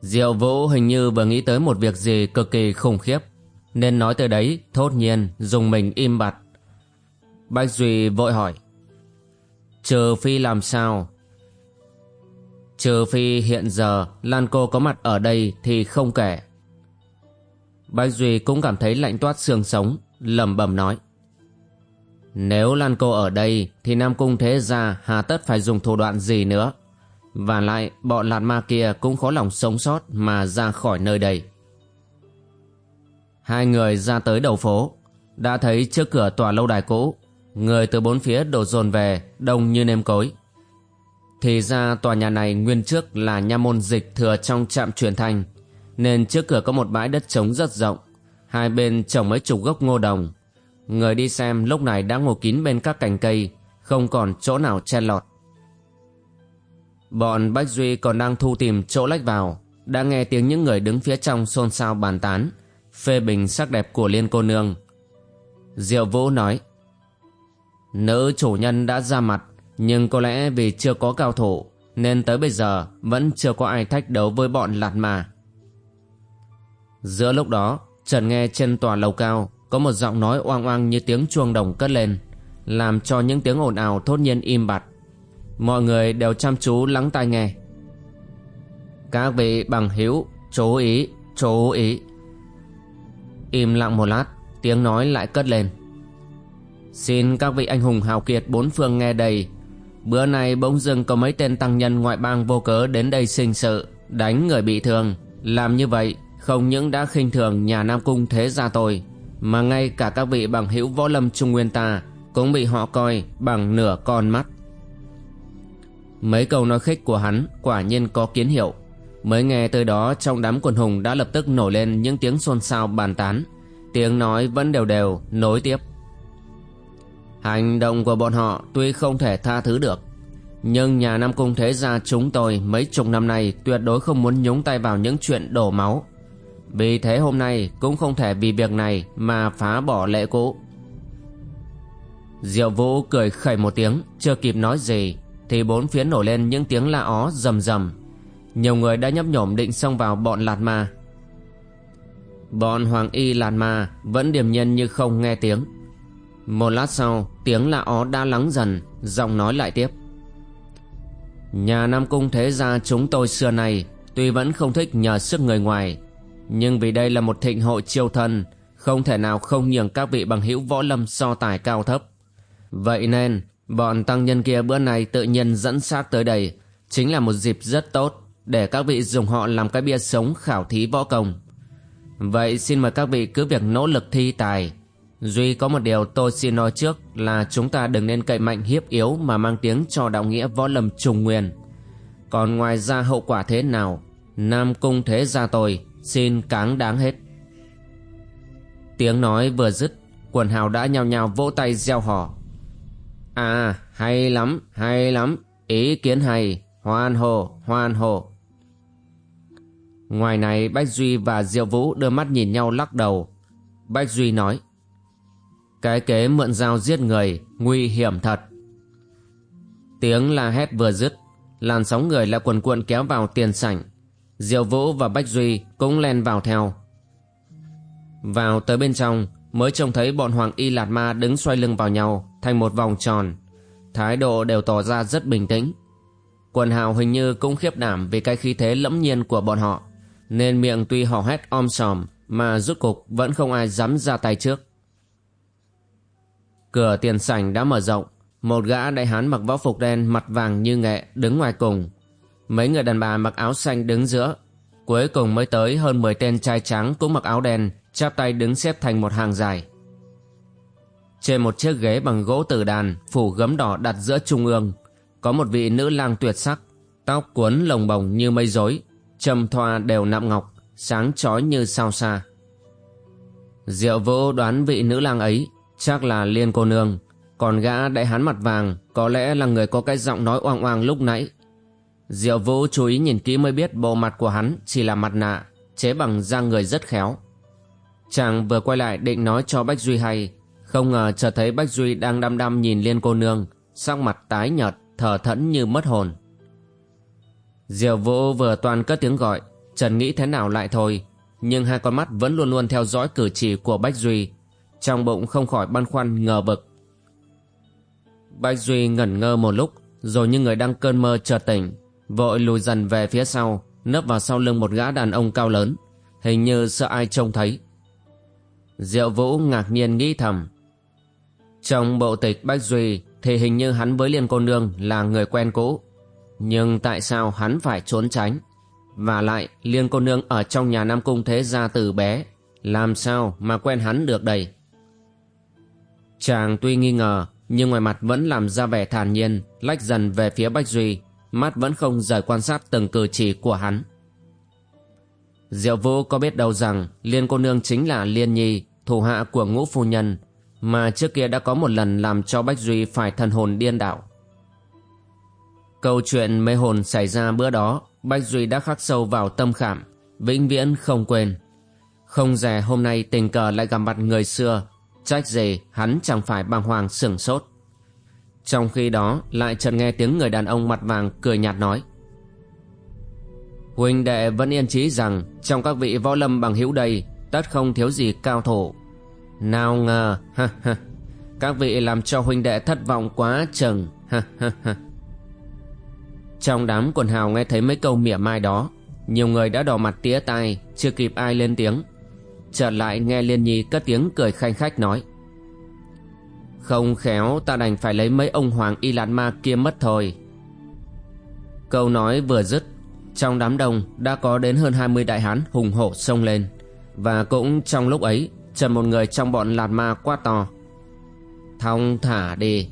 Diệu Vũ hình như vừa nghĩ tới một việc gì cực kỳ khủng khiếp. Nên nói tới đấy, thốt nhiên, dùng mình im bặt. Bách Duy vội hỏi, Trừ Phi làm sao? Trừ Phi hiện giờ Lan cô có mặt ở đây thì không kể. Bách Duy cũng cảm thấy lạnh toát xương sống, lẩm bẩm nói, Nếu Lan cô ở đây Thì Nam Cung thế gia hà tất phải dùng thủ đoạn gì nữa? Và lại bọn lạt ma kia cũng khó lòng sống sót mà ra khỏi nơi đây. Hai người ra tới đầu phố, đã thấy trước cửa tòa lâu đài cũ, người từ bốn phía đổ dồn về, đông như nêm cối. Thì ra tòa nhà này nguyên trước là nha môn dịch thừa trong trạm truyền thanh, nên trước cửa có một bãi đất trống rất rộng, hai bên trồng mấy chục gốc ngô đồng. Người đi xem lúc này đã ngồi kín bên các cành cây, không còn chỗ nào che lọt. Bọn Bách Duy còn đang thu tìm chỗ lách vào, Đã nghe tiếng những người đứng phía trong xôn xao bàn tán, Phê bình sắc đẹp của Liên cô nương. Diệu Vũ nói, Nữ chủ nhân đã ra mặt, Nhưng có lẽ vì chưa có cao thủ, Nên tới bây giờ Vẫn chưa có ai thách đấu với bọn lạt mà. Giữa lúc đó Trần nghe trên tòa lầu cao Có một giọng nói oang oang như tiếng chuông đồng cất lên, Làm cho những tiếng ồn ào thốt nhiên im bặt. Mọi người đều chăm chú lắng tai nghe. Các vị bằng hữu, Chú ý Chú ý. Im lặng một lát, Tiếng nói lại cất lên. Xin các vị anh hùng hào kiệt bốn phương nghe đầy. Bữa nay bỗng dưng có mấy tên tăng nhân ngoại bang vô cớ đến đây sinh sự, Đánh người bị thương. Làm như vậy, không những đã khinh thường nhà Nam Cung thế gia tôi, Mà ngay cả các vị bằng hữu võ lâm trung nguyên ta Cũng bị họ coi bằng nửa con mắt. Mấy câu nói khích của hắn quả nhiên có kiến hiệu. Mới nghe tới đó, trong đám quần hùng đã lập tức nổi lên những tiếng xôn xao bàn tán. Tiếng nói vẫn đều đều, nối tiếp. Hành động của bọn họ tuy không thể tha thứ được, Nhưng nhà Nam Cung Thế Gia chúng tôi mấy chục năm nay tuyệt đối không muốn nhúng tay vào những chuyện đổ máu. Vì thế hôm nay cũng không thể vì việc này mà phá bỏ lệ cũ. Diệu Vũ cười khẩy một tiếng, chưa kịp nói gì thì bốn phía nổi lên những tiếng la ó rầm rầm. Nhiều người đã nhấp nhổm định xông vào bọn lạt ma. Bọn hoàng y lạt ma vẫn điềm nhiên như không nghe tiếng. Một lát sau, tiếng la ó đã lắng dần, giọng nói lại tiếp. Nhà nam cung thế gia chúng tôi xưa nay tuy vẫn không thích nhờ sức người ngoài, nhưng vì đây là một thịnh hội chiêu thân, không thể nào không nhường các vị bằng hữu võ lâm so tài cao thấp. Vậy nên Bọn tăng nhân kia bữa nay tự nhiên dẫn xác tới đây chính là một dịp rất tốt để các vị dùng họ làm cái bia sống khảo thí võ công. Vậy xin mời các vị cứ việc nỗ lực thi tài. Duy có một điều tôi xin nói trước là chúng ta đừng nên cậy mạnh hiếp yếu mà mang tiếng cho đạo nghĩa võ lâm trùng nguyên. Còn ngoài ra hậu quả thế nào, Nam Cung thế gia tôi xin cáng đáng hết. Tiếng nói vừa dứt, quần hào đã nhào nhào vỗ tay gieo hò À hay lắm hay lắm. Ý kiến hay. Hoan hồ hoan hồ Ngoài này, Bách Duy và Diệu Vũ đưa mắt nhìn nhau lắc đầu. Bách Duy nói, Cái kế mượn dao giết người, Nguy hiểm thật. Tiếng la hét vừa dứt, Làn sóng người lại quần cuộn kéo vào tiền sảnh. Diệu Vũ và Bách Duy cũng len vào theo. Vào tới bên trong, mới trông thấy bọn Hoàng Y Lạt Ma đứng xoay lưng vào nhau, thành một vòng tròn. Thái độ đều tỏ ra rất bình tĩnh. Quần hào hình như cũng khiếp đảm vì cái khí thế lẫm nhiên của bọn họ, nên miệng tuy hò hét om sòm mà rút cục vẫn không ai dám ra tay trước. Cửa tiền sảnh đã mở rộng, một gã đại hán mặc võ phục đen mặt vàng như nghệ đứng ngoài cùng. Mấy người đàn bà mặc áo xanh đứng giữa. Cuối cùng mới tới hơn 10 tên trai trắng cũng mặc áo đen, chắp tay đứng xếp thành một hàng dài. Trên một chiếc ghế bằng gỗ tử đàn, phủ gấm đỏ đặt giữa trung ương, có một vị nữ lang tuyệt sắc, tóc cuốn lồng bồng như mây rối trầm thoa đều nạm ngọc, sáng chói như sao xa diệu vũ đoán vị nữ lang ấy chắc là liên cô nương, còn gã đại hán mặt vàng có lẽ là người có cái giọng nói oang oang lúc nãy. Diệu vũ chú ý nhìn kỹ mới biết bộ mặt của hắn chỉ là mặt nạ, chế bằng da người rất khéo. Chàng vừa quay lại định nói cho bách duy hay không ngờ chợt thấy bách duy đang đăm đăm nhìn liên cô nương, sắc mặt tái nhợt, thở thẫn như mất hồn. Diệu vũ vừa toàn cất tiếng gọi, trần nghĩ thế nào lại thôi, nhưng hai con mắt vẫn luôn luôn theo dõi cử chỉ của bách duy, trong bụng không khỏi băn khoăn ngờ vực bách duy ngẩn ngơ một lúc, rồi như người đang cơn mơ chợt tỉnh, vội lùi dần về phía sau, nấp vào sau lưng một gã đàn ông cao lớn, hình như sợ ai trông thấy. Diệu vũ ngạc nhiên nghĩ thầm trong bộ tịch bách duy thì hình như hắn với liên cô nương là người quen cũ. Nhưng tại sao hắn phải trốn tránh? Và lại, liên cô nương ở trong nhà nam cung thế gia từ bé, làm sao mà quen hắn được đây? Chàng tuy nghi ngờ, nhưng ngoài mặt vẫn làm ra vẻ thản nhiên, lách dần về phía bách duy, mắt vẫn không rời quan sát từng cử chỉ của hắn. Diệu vũ có biết đâu rằng liên cô nương chính là liên nhi, thủ hạ của ngũ phu nhân mà trước kia đã có một lần làm cho bách duy phải thần hồn điên đảo. câu chuyện mê hồn xảy ra bữa đó, bách duy đã khắc sâu vào tâm khảm, vĩnh viễn không quên. Không dè hôm nay tình cờ lại gặp mặt người xưa, trách gì hắn chẳng phải bàng hoàng sửng sốt. Trong khi đó, lại chợt nghe tiếng người đàn ông mặt vàng cười nhạt nói. Huynh đệ vẫn yên trí rằng, trong các vị võ lâm bằng hữu đây, tất không thiếu gì cao thủ nào ngờ, ha ha. Các vị làm cho huynh đệ thất vọng quá chừng, ha ha ha. Trong đám quần hào nghe thấy mấy câu mỉa mai đó, nhiều người đã đỏ mặt tía tai, chưa kịp ai lên tiếng. Chợt lại nghe liên nhi cất tiếng cười khanh khách nói. Không khéo, ta đành phải lấy mấy ông hoàng y lạt ma kia mất thôi. Câu nói vừa dứt, trong đám đông đã có đến hơn hai mươi đại hán hùng hổ xông lên. Và cũng trong lúc ấy trần một người trong bọn lạt ma quát to. Thong thả đi.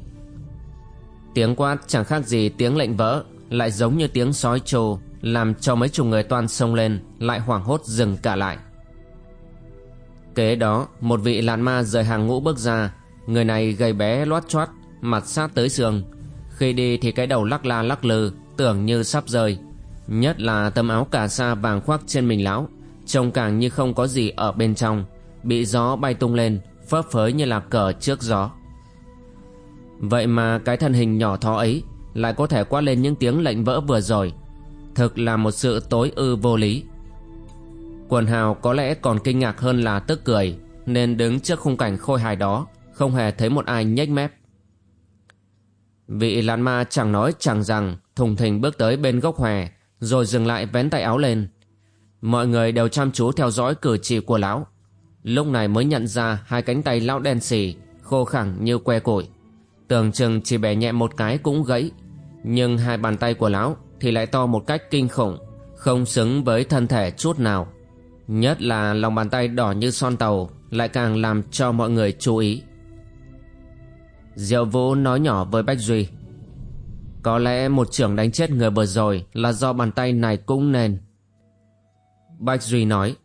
Tiếng quát chẳng khác gì tiếng lệnh vỡ, lại giống như tiếng sói trồ làm cho mấy chục người toan xông lên, lại hoảng hốt dừng cả lại. Kế đó, một vị lạt ma rời hàng ngũ bước ra, người này gầy bé loát choát, mặt sát tới xương. Khi đi thì cái đầu lắc la lắc lư, tưởng như sắp rơi nhất là tấm áo cà sa vàng khoác trên mình lão, trông càng như không có gì ở bên trong bị gió bay tung lên, phấp phới như là cờ trước gió. Vậy mà cái thân hình nhỏ thó ấy lại có thể quát lên những tiếng lệnh vỡ vừa rồi. Thực là một sự tối ư vô lý. Quần hào có lẽ còn kinh ngạc hơn là tức cười, nên đứng trước khung cảnh khôi hài đó, không hề thấy một ai nhếch mép. Vị lan ma chẳng nói chẳng rằng, thùng thình bước tới bên gốc hòe rồi dừng lại vén tay áo lên. Mọi người đều chăm chú theo dõi cử chỉ của lão lúc này mới nhận ra hai cánh tay lão đen xì, khô khẳng như que củi tưởng chừng chỉ bẻ nhẹ một cái cũng gãy, nhưng hai bàn tay của lão thì lại to một cách kinh khủng, không xứng với thân thể chút nào. Nhất là lòng bàn tay đỏ như son tàu lại càng làm cho mọi người chú ý. Diệu vũ nói nhỏ với bách duy, có lẽ một trưởng đánh chết người vừa rồi là do bàn tay này cũng nên. Bách duy nói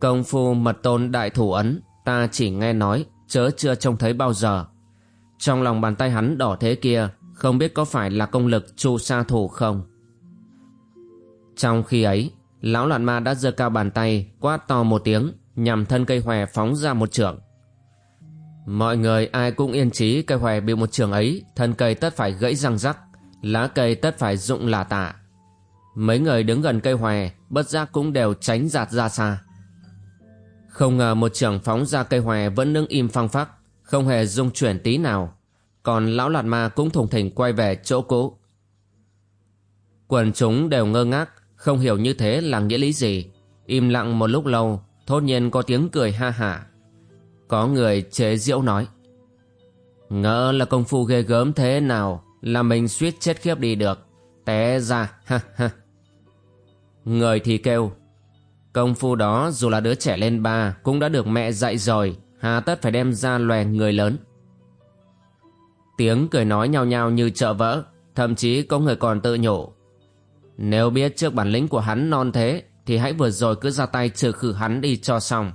công phu mật tôn đại thủ ấn, ta chỉ nghe nói, chớ chưa trông thấy bao giờ. Trong lòng bàn tay hắn đỏ thế kia, không biết có phải là công lực chu sa thủ không. Trong khi ấy, lão loạn ma đã giơ cao bàn tay, quát to một tiếng, nhằm thân cây hòe phóng ra một trường mọi người ai cũng yên trí cây hòe bị một trường ấy, thân cây tất phải gãy răng rắc, lá cây tất phải rụng là tạ mấy người đứng gần cây hòe, bất giác cũng đều tránh giạt ra xa không ngờ một trường phóng ra cây hòe vẫn đứng im phăng phắc, không hề rung chuyển tí nào. Còn lão lạt ma cũng thùng thình quay về chỗ cũ. Quần chúng đều ngơ ngác, không hiểu như thế là nghĩa lý gì. Im lặng một lúc lâu, thốt nhiên có tiếng cười ha hả. Có người chế diễu nói ngỡ là công phu ghê gớm thế nào là mình suýt chết khiếp đi được. Té ra, ha ha. Người thì kêu công phu đó dù là đứa trẻ lên ba cũng đã được mẹ dạy rồi hà tất phải đem ra lòe người lớn Tiếng cười nói nhao nhao như chợ vỡ, thậm chí có người còn tự nhủ. Nếu biết trước bản lĩnh của hắn non thế, thì hãy vừa rồi cứ ra tay trừ khử hắn đi cho xong.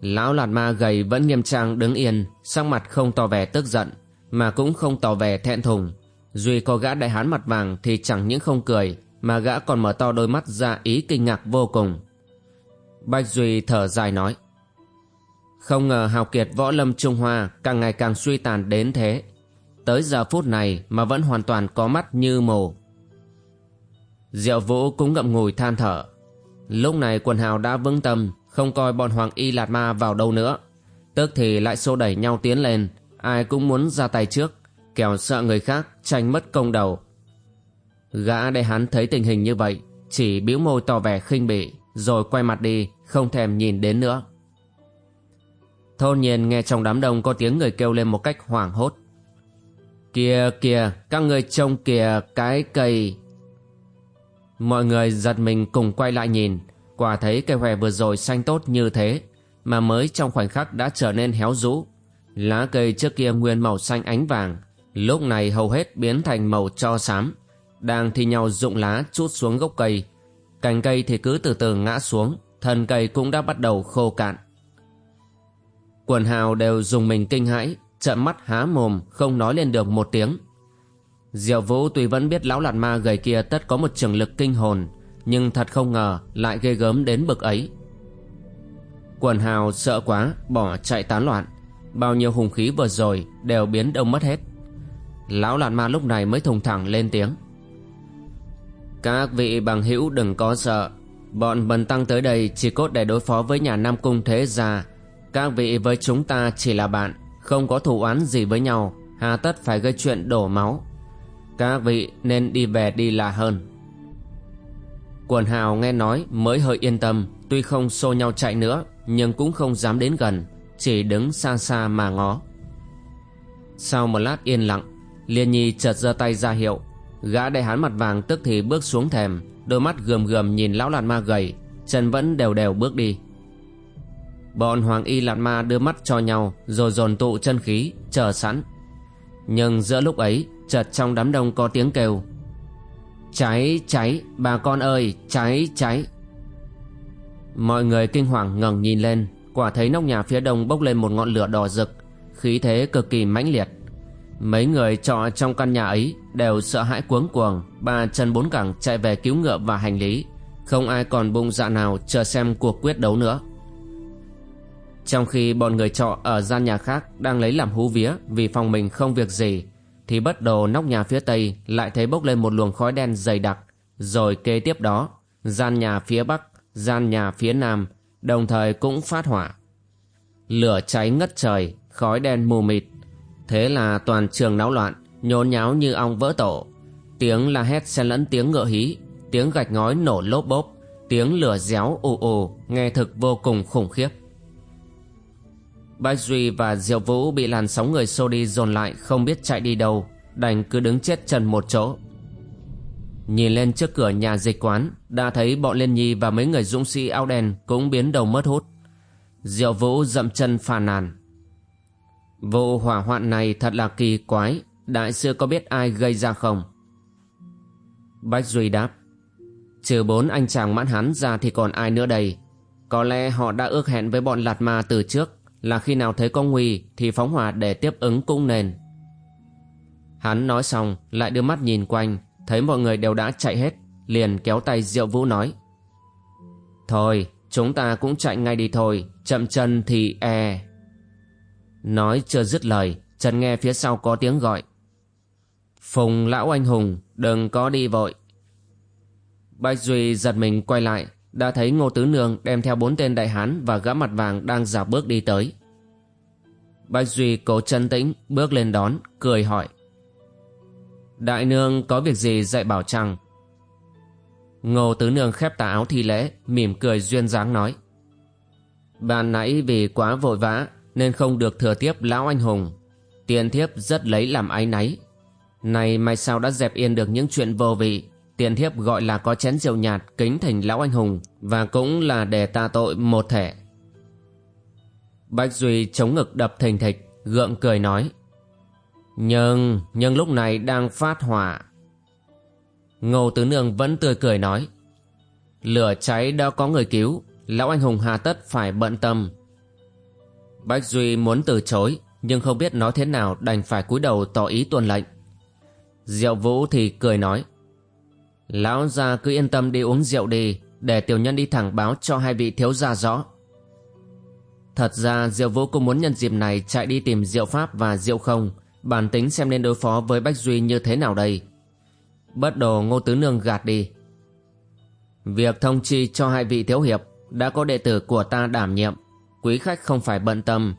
Lão lạt ma gầy vẫn nghiêm trang đứng yên, sắc mặt không tỏ vẻ tức giận, mà cũng không tỏ vẻ thẹn thùng. Duy có gã đại hán mặt vàng thì chẳng những không cười, mà gã còn mở to đôi mắt ra ý kinh ngạc vô cùng. Bạch Duy thở dài nói. Không ngờ hào kiệt võ lâm Trung Hoa càng ngày càng suy tàn đến thế. Tới giờ phút này mà vẫn hoàn toàn có mắt như mù. Diệu Vũ cũng ngậm ngùi than thở. Lúc này quần hào đã vững tâm, không coi bọn Hoàng Y Lạt Ma vào đâu nữa. Tức thì lại xô đẩy nhau tiến lên, ai cũng muốn ra tay trước, kẻo sợ người khác tranh mất công đầu. Gã đại hán thấy tình hình như vậy, chỉ bĩu môi tỏ vẻ khinh bỉ, rồi quay mặt đi, không thèm nhìn đến nữa. Thôn nhiên nghe trong đám đông có tiếng người kêu lên một cách hoảng hốt. Kìa kìa, các người trông kìa cái cây. Mọi người giật mình cùng quay lại nhìn, quả thấy cây hòe vừa rồi xanh tốt như thế, mà mới trong khoảnh khắc đã trở nên héo rũ. Lá cây trước kia nguyên màu xanh ánh vàng, lúc này hầu hết biến thành màu cho xám, đang thi nhau rụng lá chút xuống gốc cây. Cành cây thì cứ từ từ ngã xuống, thân cây cũng đã bắt đầu khô cạn. Quần hào đều dùng mình kinh hãi, trợn mắt há mồm, không nói lên được một tiếng. Diệu Vũ tuy vẫn biết lão lạt ma gầy kia tất có một trường lực kinh hồn, nhưng thật không ngờ lại ghê gớm đến bực ấy. Quần hào sợ quá, bỏ chạy tán loạn. Bao nhiêu hùng khí vừa rồi đều biến đông mất hết. Lão lạt ma lúc này mới thùng thẳng lên tiếng. Các vị bằng hữu đừng có sợ. Bọn bần tăng tới đây chỉ cốt để đối phó với nhà Nam Cung Thế Gia. Các vị với chúng ta chỉ là bạn, Không có thù oán gì với nhau, Hà tất phải gây chuyện đổ máu. Các vị nên đi về đi là hơn. Quần hào nghe nói mới hơi yên tâm, Tuy không xô nhau chạy nữa, Nhưng cũng không dám đến gần, Chỉ đứng xa xa mà ngó. Sau một lát yên lặng, Liên Nhi chợt giơ tay ra hiệu Gã đại hán mặt vàng tức thì bước xuống thềm, Đôi mắt gườm gườm nhìn lão lạt ma gầy, Chân vẫn đều đều bước đi. Bọn Hoàng Y Lạt Ma đưa mắt cho nhau, Rồi dồn tụ chân khí, Chờ sẵn. Nhưng giữa lúc ấy, Chợt trong đám đông có tiếng kêu. Cháy cháy, Bà con ơi, cháy cháy. Mọi người kinh hoàng ngẩng nhìn lên, Quả thấy nóc nhà phía đông bốc lên một ngọn lửa đỏ rực, Khí thế cực kỳ mãnh liệt. Mấy người trọ trong căn nhà ấy Đều sợ hãi cuống cuồng Ba chân bốn cẳng chạy về cứu ngựa và hành lý Không ai còn bụng dạ nào chờ xem cuộc quyết đấu nữa trong khi bọn người trọ ở gian nhà khác đang lấy làm hú vía vì phòng mình không việc gì, thì bất đồ nóc nhà phía tây lại thấy bốc lên một luồng khói đen dày đặc, rồi kế tiếp đó, gian nhà phía bắc, gian nhà phía nam, đồng thời cũng phát hỏa. Lửa cháy ngất trời, khói đen mù mịt. Thế là toàn trường náo loạn, nhốn nháo như ong vỡ tổ. Tiếng la hét xen lẫn tiếng ngựa hí, tiếng gạch ngói nổ lốp bốp, tiếng lửa réo ù ù, nghe thực vô cùng khủng khiếp. Bách Duy và Diệu Vũ bị làn sóng người xô đi dồn lại không biết chạy đi đâu, đành cứ đứng chết chân một chỗ. Nhìn lên trước cửa nhà dịch quán, đã thấy bọn Liên Nhi và mấy người dũng sĩ áo đen cũng biến đầu mất hút. Diệu Vũ dậm chân phàn nàn. Vụ hỏa hoạn này thật là kỳ quái, đại sư có biết ai gây ra không? Bách Duy đáp. Trừ bốn anh chàng mãn hắn ra thì còn ai nữa đây? Có lẽ họ đã ước hẹn với bọn Lạt Ma từ trước là khi nào thấy có nguy thì phóng hỏa để tiếp ứng cũng nên. Hắn nói xong lại đưa mắt nhìn quanh, thấy mọi người đều đã chạy hết, liền kéo tay Diệu Vũ nói. Thôi, chúng ta cũng chạy ngay đi thôi, chậm chân thì e. Nói chưa dứt lời, Trần nghe phía sau có tiếng gọi. Phùng lão anh hùng, đừng có đi vội. Bạch Duy giật mình quay lại, đã thấy Ngô Tứ Nương đem theo bốn tên đại hán và gã mặt vàng đang dạo bước đi tới. Bạch Duy cố chân tĩnh bước lên đón, cười hỏi. Đại nương có việc gì dạy bảo chăng? Ngô Tứ Nương khép tà áo thi lễ, mỉm cười duyên dáng nói. Bạn nãy vì quá vội vã nên không được thừa tiếp lão anh hùng. Tiền thiếp rất lấy làm áy náy. Này mai sao đã dẹp yên được những chuyện vô vị Tiền thiếp gọi là có chén rượu nhạt kính thành lão anh hùng và cũng là để ta tội một thể. Bách Duy chống ngực đập thình thịch, gượng cười nói. Nhưng, nhưng lúc này đang phát hỏa. Ngô Tứ Nương vẫn tươi cười nói. Lửa cháy đã có người cứu, lão anh hùng hà tất phải bận tâm. Bách Duy muốn từ chối, nhưng không biết nói thế nào đành phải cúi đầu tỏ ý tuân lệnh. Diệu Vũ thì cười nói. Lão gia cứ yên tâm đi uống rượu đi, để tiểu nhân đi thẳng báo cho hai vị thiếu gia rõ. Thật ra Diệu Vũ cũng muốn nhân dịp này chạy đi tìm Diệu Pháp và Diệu Không, bản tính xem nên đối phó với Bách Duy như thế nào đây. Bất đồ Ngô Tứ Nương gạt đi. Việc thông chi cho hai vị thiếu hiệp đã có đệ tử của ta đảm nhiệm, quý khách không phải bận tâm.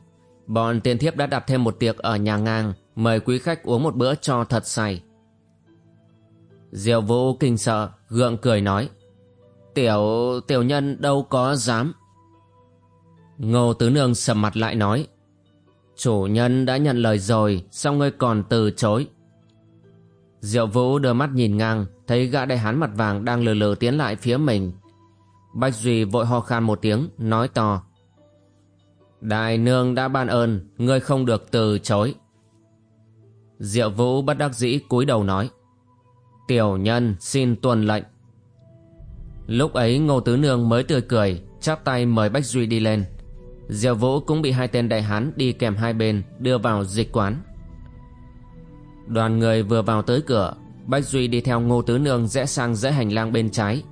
Bọn tiên thiếp đã đặt thêm một tiệc ở nhà ngang, mời quý khách uống một bữa cho thật say. Diệu Vũ kinh sợ, gượng cười nói. Tiểu, tiểu nhân đâu có dám. Ngô Tứ Nương sầm mặt lại nói. Chủ nhân đã nhận lời rồi, sao ngươi còn từ chối? Diệu Vũ đưa mắt nhìn ngang, thấy gã đại hán mặt vàng đang lừ lừ tiến lại phía mình. Bách Duy vội ho khan một tiếng, nói to. Đại nương đã ban ơn, ngươi không được từ chối. Diệu Vũ bất đắc dĩ cúi đầu nói. Tiểu nhân xin tuân lệnh. Lúc ấy Ngô Tứ Nương mới tươi cười, chắp tay mời Bách Duy đi lên. Diệu Vũ cũng bị hai tên đại hán đi kèm hai bên đưa vào dịch quán. Đoàn người vừa vào tới cửa, Bách Duy đi theo Ngô Tứ Nương rẽ sang rẽ hành lang bên trái,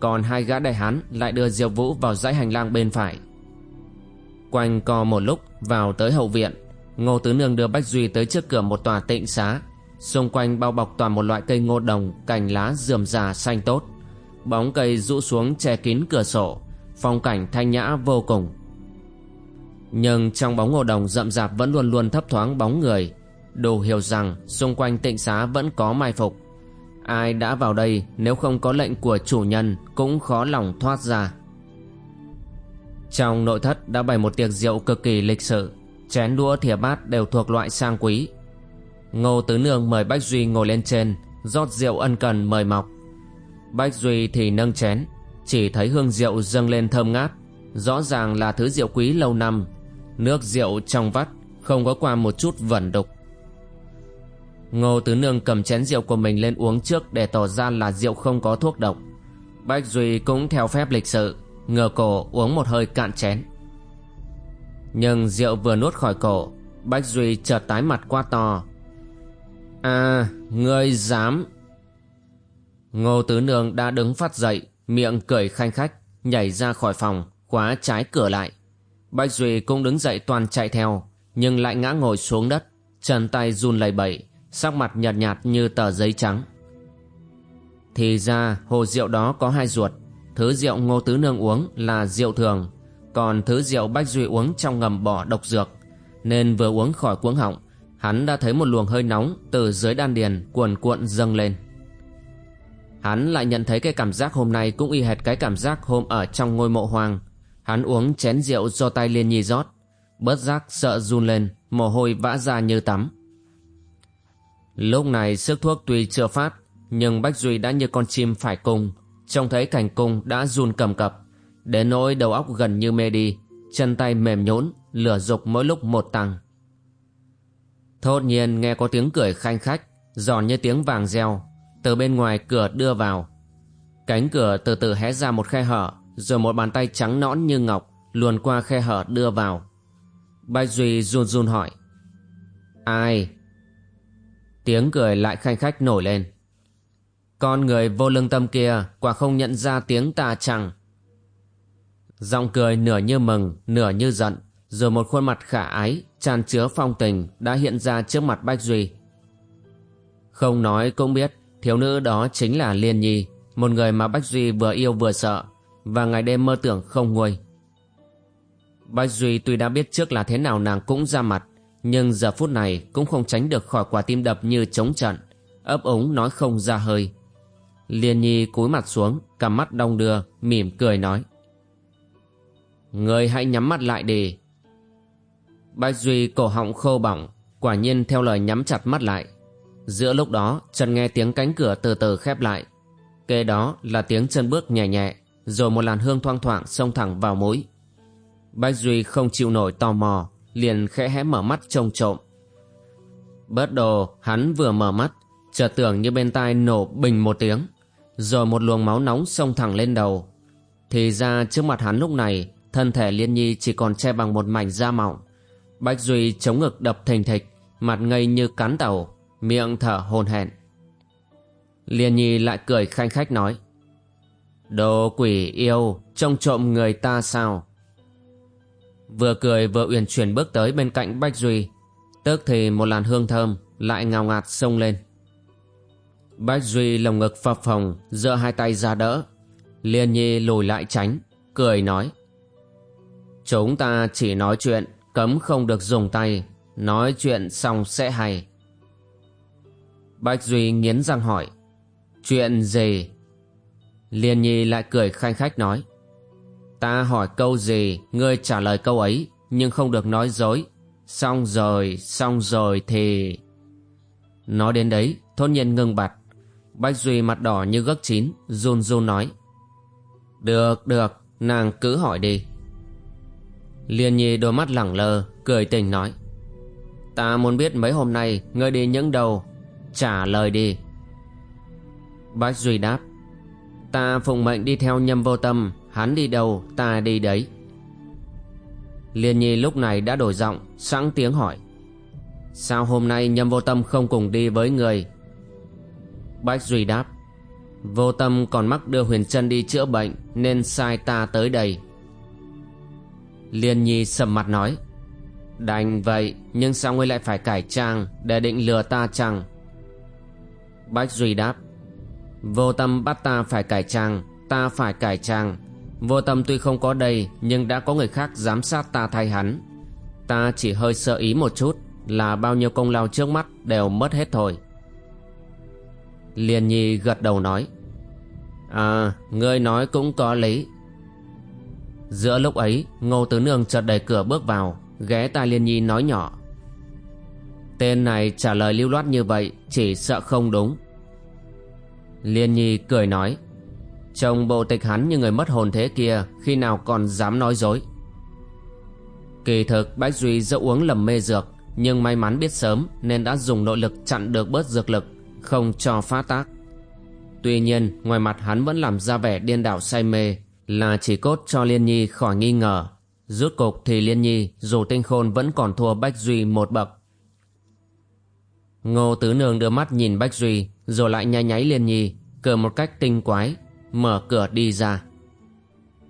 còn hai gã đại hán lại đưa Diệu Vũ vào dãy hành lang bên phải. Quanh co một lúc vào tới hậu viện, Ngô Tứ Nương đưa Bách Duy tới trước cửa một tòa tịnh xá, xung quanh bao bọc toàn một loại cây ngô đồng, cành lá rườm rà xanh tốt. Bóng cây rũ xuống che kín cửa sổ, phong cảnh thanh nhã vô cùng. Nhưng trong bóng ngô đồng rậm rạp vẫn luôn luôn thấp thoáng bóng người, đủ hiểu rằng xung quanh tịnh xá vẫn có mai phục. Ai đã vào đây nếu không có lệnh của chủ nhân cũng khó lòng thoát ra. Trong nội thất đã bày một tiệc rượu cực kỳ lịch sự, chén đũa thìa bát đều thuộc loại sang quý. Ngô Tứ Nương mời Bách Duy ngồi lên trên, rót rượu ân cần mời mọc. Bách Duy thì nâng chén, chỉ thấy hương rượu dâng lên thơm ngát, rõ ràng là thứ rượu quý lâu năm. Nước rượu trong vắt, không có qua một chút vẩn đục. Ngô Tứ Nương cầm chén rượu của mình lên uống trước để tỏ ra là rượu không có thuốc độc. Bách Duy cũng theo phép lịch sự, ngửa cổ uống một hơi cạn chén. Nhưng rượu vừa nuốt khỏi cổ, Bách Duy chợt tái mặt qua to. À, ngươi dám... Ngô Tứ Nương đã đứng phát dậy, miệng cười khanh khách, nhảy ra khỏi phòng, khóa trái cửa lại. Bách Duy cũng đứng dậy toàn chạy theo, nhưng lại ngã ngồi xuống đất, chân tay run lẩy bẩy, sắc mặt nhạt nhạt như tờ giấy trắng. Thì ra hồ rượu đó có hai ruột, thứ rượu Ngô Tứ Nương uống là rượu thường, còn thứ rượu Bách Duy uống trong ngầm bỏ độc dược, nên vừa uống khỏi cuống họng, hắn đã thấy một luồng hơi nóng từ dưới đan điền cuồn cuộn dâng lên. Hắn lại nhận thấy cái cảm giác hôm nay cũng y hệt cái cảm giác hôm ở trong ngôi mộ hoàng. Hắn uống chén rượu do tay Liên Nhi rót, bớt giác sợ run lên, mồ hôi vã ra như tắm. Lúc này sức thuốc tuy chưa phát, nhưng Bách Duy đã như con chim phải cung, trông thấy cảnh cung đã run cầm cập, đến nỗi đầu óc gần như mê đi, chân tay mềm nhũn, lửa dục mỗi lúc một tăng. Thốt nhiên nghe có tiếng cười khanh khách, giòn như tiếng vàng reo, từ bên ngoài cửa đưa vào. Cánh cửa từ từ hé ra một khe hở, rồi một bàn tay trắng nõn như ngọc luồn qua khe hở đưa vào. Bách Duy run run hỏi. Ai? Tiếng cười lại khanh khách nổi lên. Con người vô lương tâm kia quả không nhận ra tiếng ta chẳng. Giọng cười nửa như mừng, nửa như giận, rồi một khuôn mặt khả ái, tràn chứa phong tình đã hiện ra trước mặt Bách Duy. Không nói cũng biết, thiếu nữ đó chính là Liên Nhi, một người mà Bách Duy vừa yêu vừa sợ, và ngày đêm mơ tưởng không nguôi. Bách Duy tuy đã biết trước là thế nào nàng cũng ra mặt, nhưng giờ phút này cũng không tránh được khỏi quả tim đập như chống trận, ấp ống nói không ra hơi. Liên Nhi cúi mặt xuống, cầm mắt đong đưa, mỉm cười nói. Người hãy nhắm mắt lại đi. Bách Duy cổ họng khô bỏng, quả nhiên theo lời nhắm chặt mắt lại. Giữa lúc đó, Trần nghe tiếng cánh cửa từ từ khép lại. Kế đó là tiếng chân bước nhẹ nhẹ, rồi một làn hương thoang thoảng xông thẳng vào mũi. Bách Duy không chịu nổi tò mò, liền khẽ hé mở mắt trông trộm. Bớt đồ hắn vừa mở mắt chợt tưởng như bên tai nổ bình một tiếng rồi một luồng máu nóng xông thẳng lên đầu. Thì ra trước mặt hắn lúc này, thân thể liên nhi chỉ còn che bằng một mảnh da mỏng. Bách duy chống ngực đập thình thịch, mặt ngây như cán tàu, miệng thở hồn hển. Liên nhi lại cười khanh khách nói, đồ quỷ yêu, trông trộm người ta sao? Vừa cười vừa uyển chuyển bước tới bên cạnh bách duy, tức thì một làn hương thơm lại ngào ngạt xông lên bách duy lồng ngực phập phồng, giơ hai tay ra đỡ. Liên nhi lùi lại tránh, cười nói. Chúng ta chỉ nói chuyện, cấm không được dùng tay. Nói chuyện xong sẽ hay. Bách duy nghiến răng hỏi. Chuyện gì? Liên nhi lại cười khanh khách nói. Ta hỏi câu gì, ngươi trả lời câu ấy, nhưng không được nói dối. Xong rồi xong rồi thì nói đến đấy, thốt nhiên ngưng bặt bách duy mặt đỏ như gấc chín, run run nói. Được được, nàng cứ hỏi đi. Liên nhi đôi mắt lẳng lơ, cười tình nói. Ta muốn biết mấy hôm nay ngươi đi những đâu? Trả lời đi. Bách duy đáp. Ta phụng mệnh đi theo nhâm vô tâm, hắn đi đâu, ta đi đấy. Liên nhi lúc này đã đổi giọng sẵn tiếng hỏi. Sao hôm nay nhâm vô tâm không cùng đi với người bách duy đáp, vô tâm còn mắc đưa huyền trân đi chữa bệnh nên sai ta tới đây. Liên nhi sầm mặt nói, đành vậy, nhưng sao ngươi lại phải cải trang để định lừa ta chăng? Bách duy đáp, vô tâm bắt ta phải cải trang, ta phải cải trang. Vô tâm tuy không có đây, nhưng đã có người khác giám sát ta thay hắn. Ta chỉ hơi sợ ý một chút, là bao nhiêu công lao trước mắt đều mất hết thôi liên nhi gật đầu nói à ngươi nói cũng có lý. Giữa lúc ấy, ngô tứ nương chợt đẩy cửa bước vào, ghé tai liên nhi nói nhỏ, tên này trả lời lưu loát như vậy chỉ sợ không đúng. Liên nhi cười nói, Trông bộ tịch hắn như người mất hồn thế kia, Khi nào còn dám nói dối. Kỳ thực, Bách Duy dẫu uống lầm mê dược, Nhưng may mắn biết sớm Nên đã dùng nội lực chặn được bớt dược lực. Không cho phá tác. Tuy nhiên, ngoài mặt hắn vẫn làm ra vẻ điên đảo say mê Là chỉ cốt cho Liên Nhi khỏi nghi ngờ. Rút cục thì Liên Nhi, Dù tinh khôn, vẫn còn thua Bách Duy một bậc. Ngô Tứ Nương đưa mắt nhìn Bách Duy, Rồi lại nháy nháy Liên Nhi Cười một cách tinh quái, mở cửa đi ra.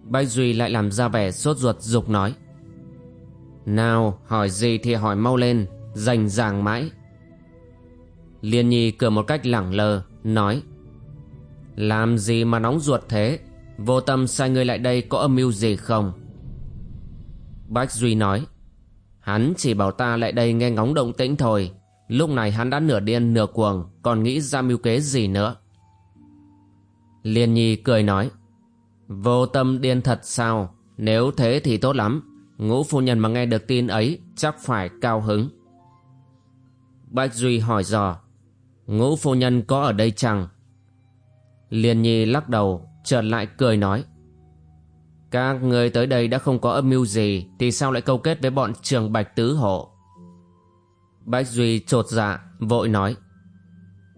Bách duy lại làm ra vẻ sốt ruột dục nói, nào, hỏi gì thì hỏi mau lên, rành ràng mãi liên nhi cười một cách lẳng lơ, nói, làm gì mà nóng ruột thế? Vô tâm sai ngươi lại đây có âm mưu gì không? Bách duy nói, hắn chỉ bảo ta lại đây nghe ngóng động tĩnh thôi. Lúc này hắn đã nửa điên nửa cuồng, còn nghĩ ra mưu kế gì nữa? Liên Nhi cười nói, Vô tâm điên thật sao? Nếu thế thì tốt lắm. Ngũ phu nhân mà nghe được tin ấy Chắc phải cao hứng. Bách Duy hỏi dò Ngũ phu nhân có ở đây chăng? Liên Nhi lắc đầu Chợt lại cười nói. Các người tới đây đã không có âm mưu gì, Thì sao lại câu kết với bọn trường Bạch Tứ Hộ? Bách Duy trột dạ Vội nói.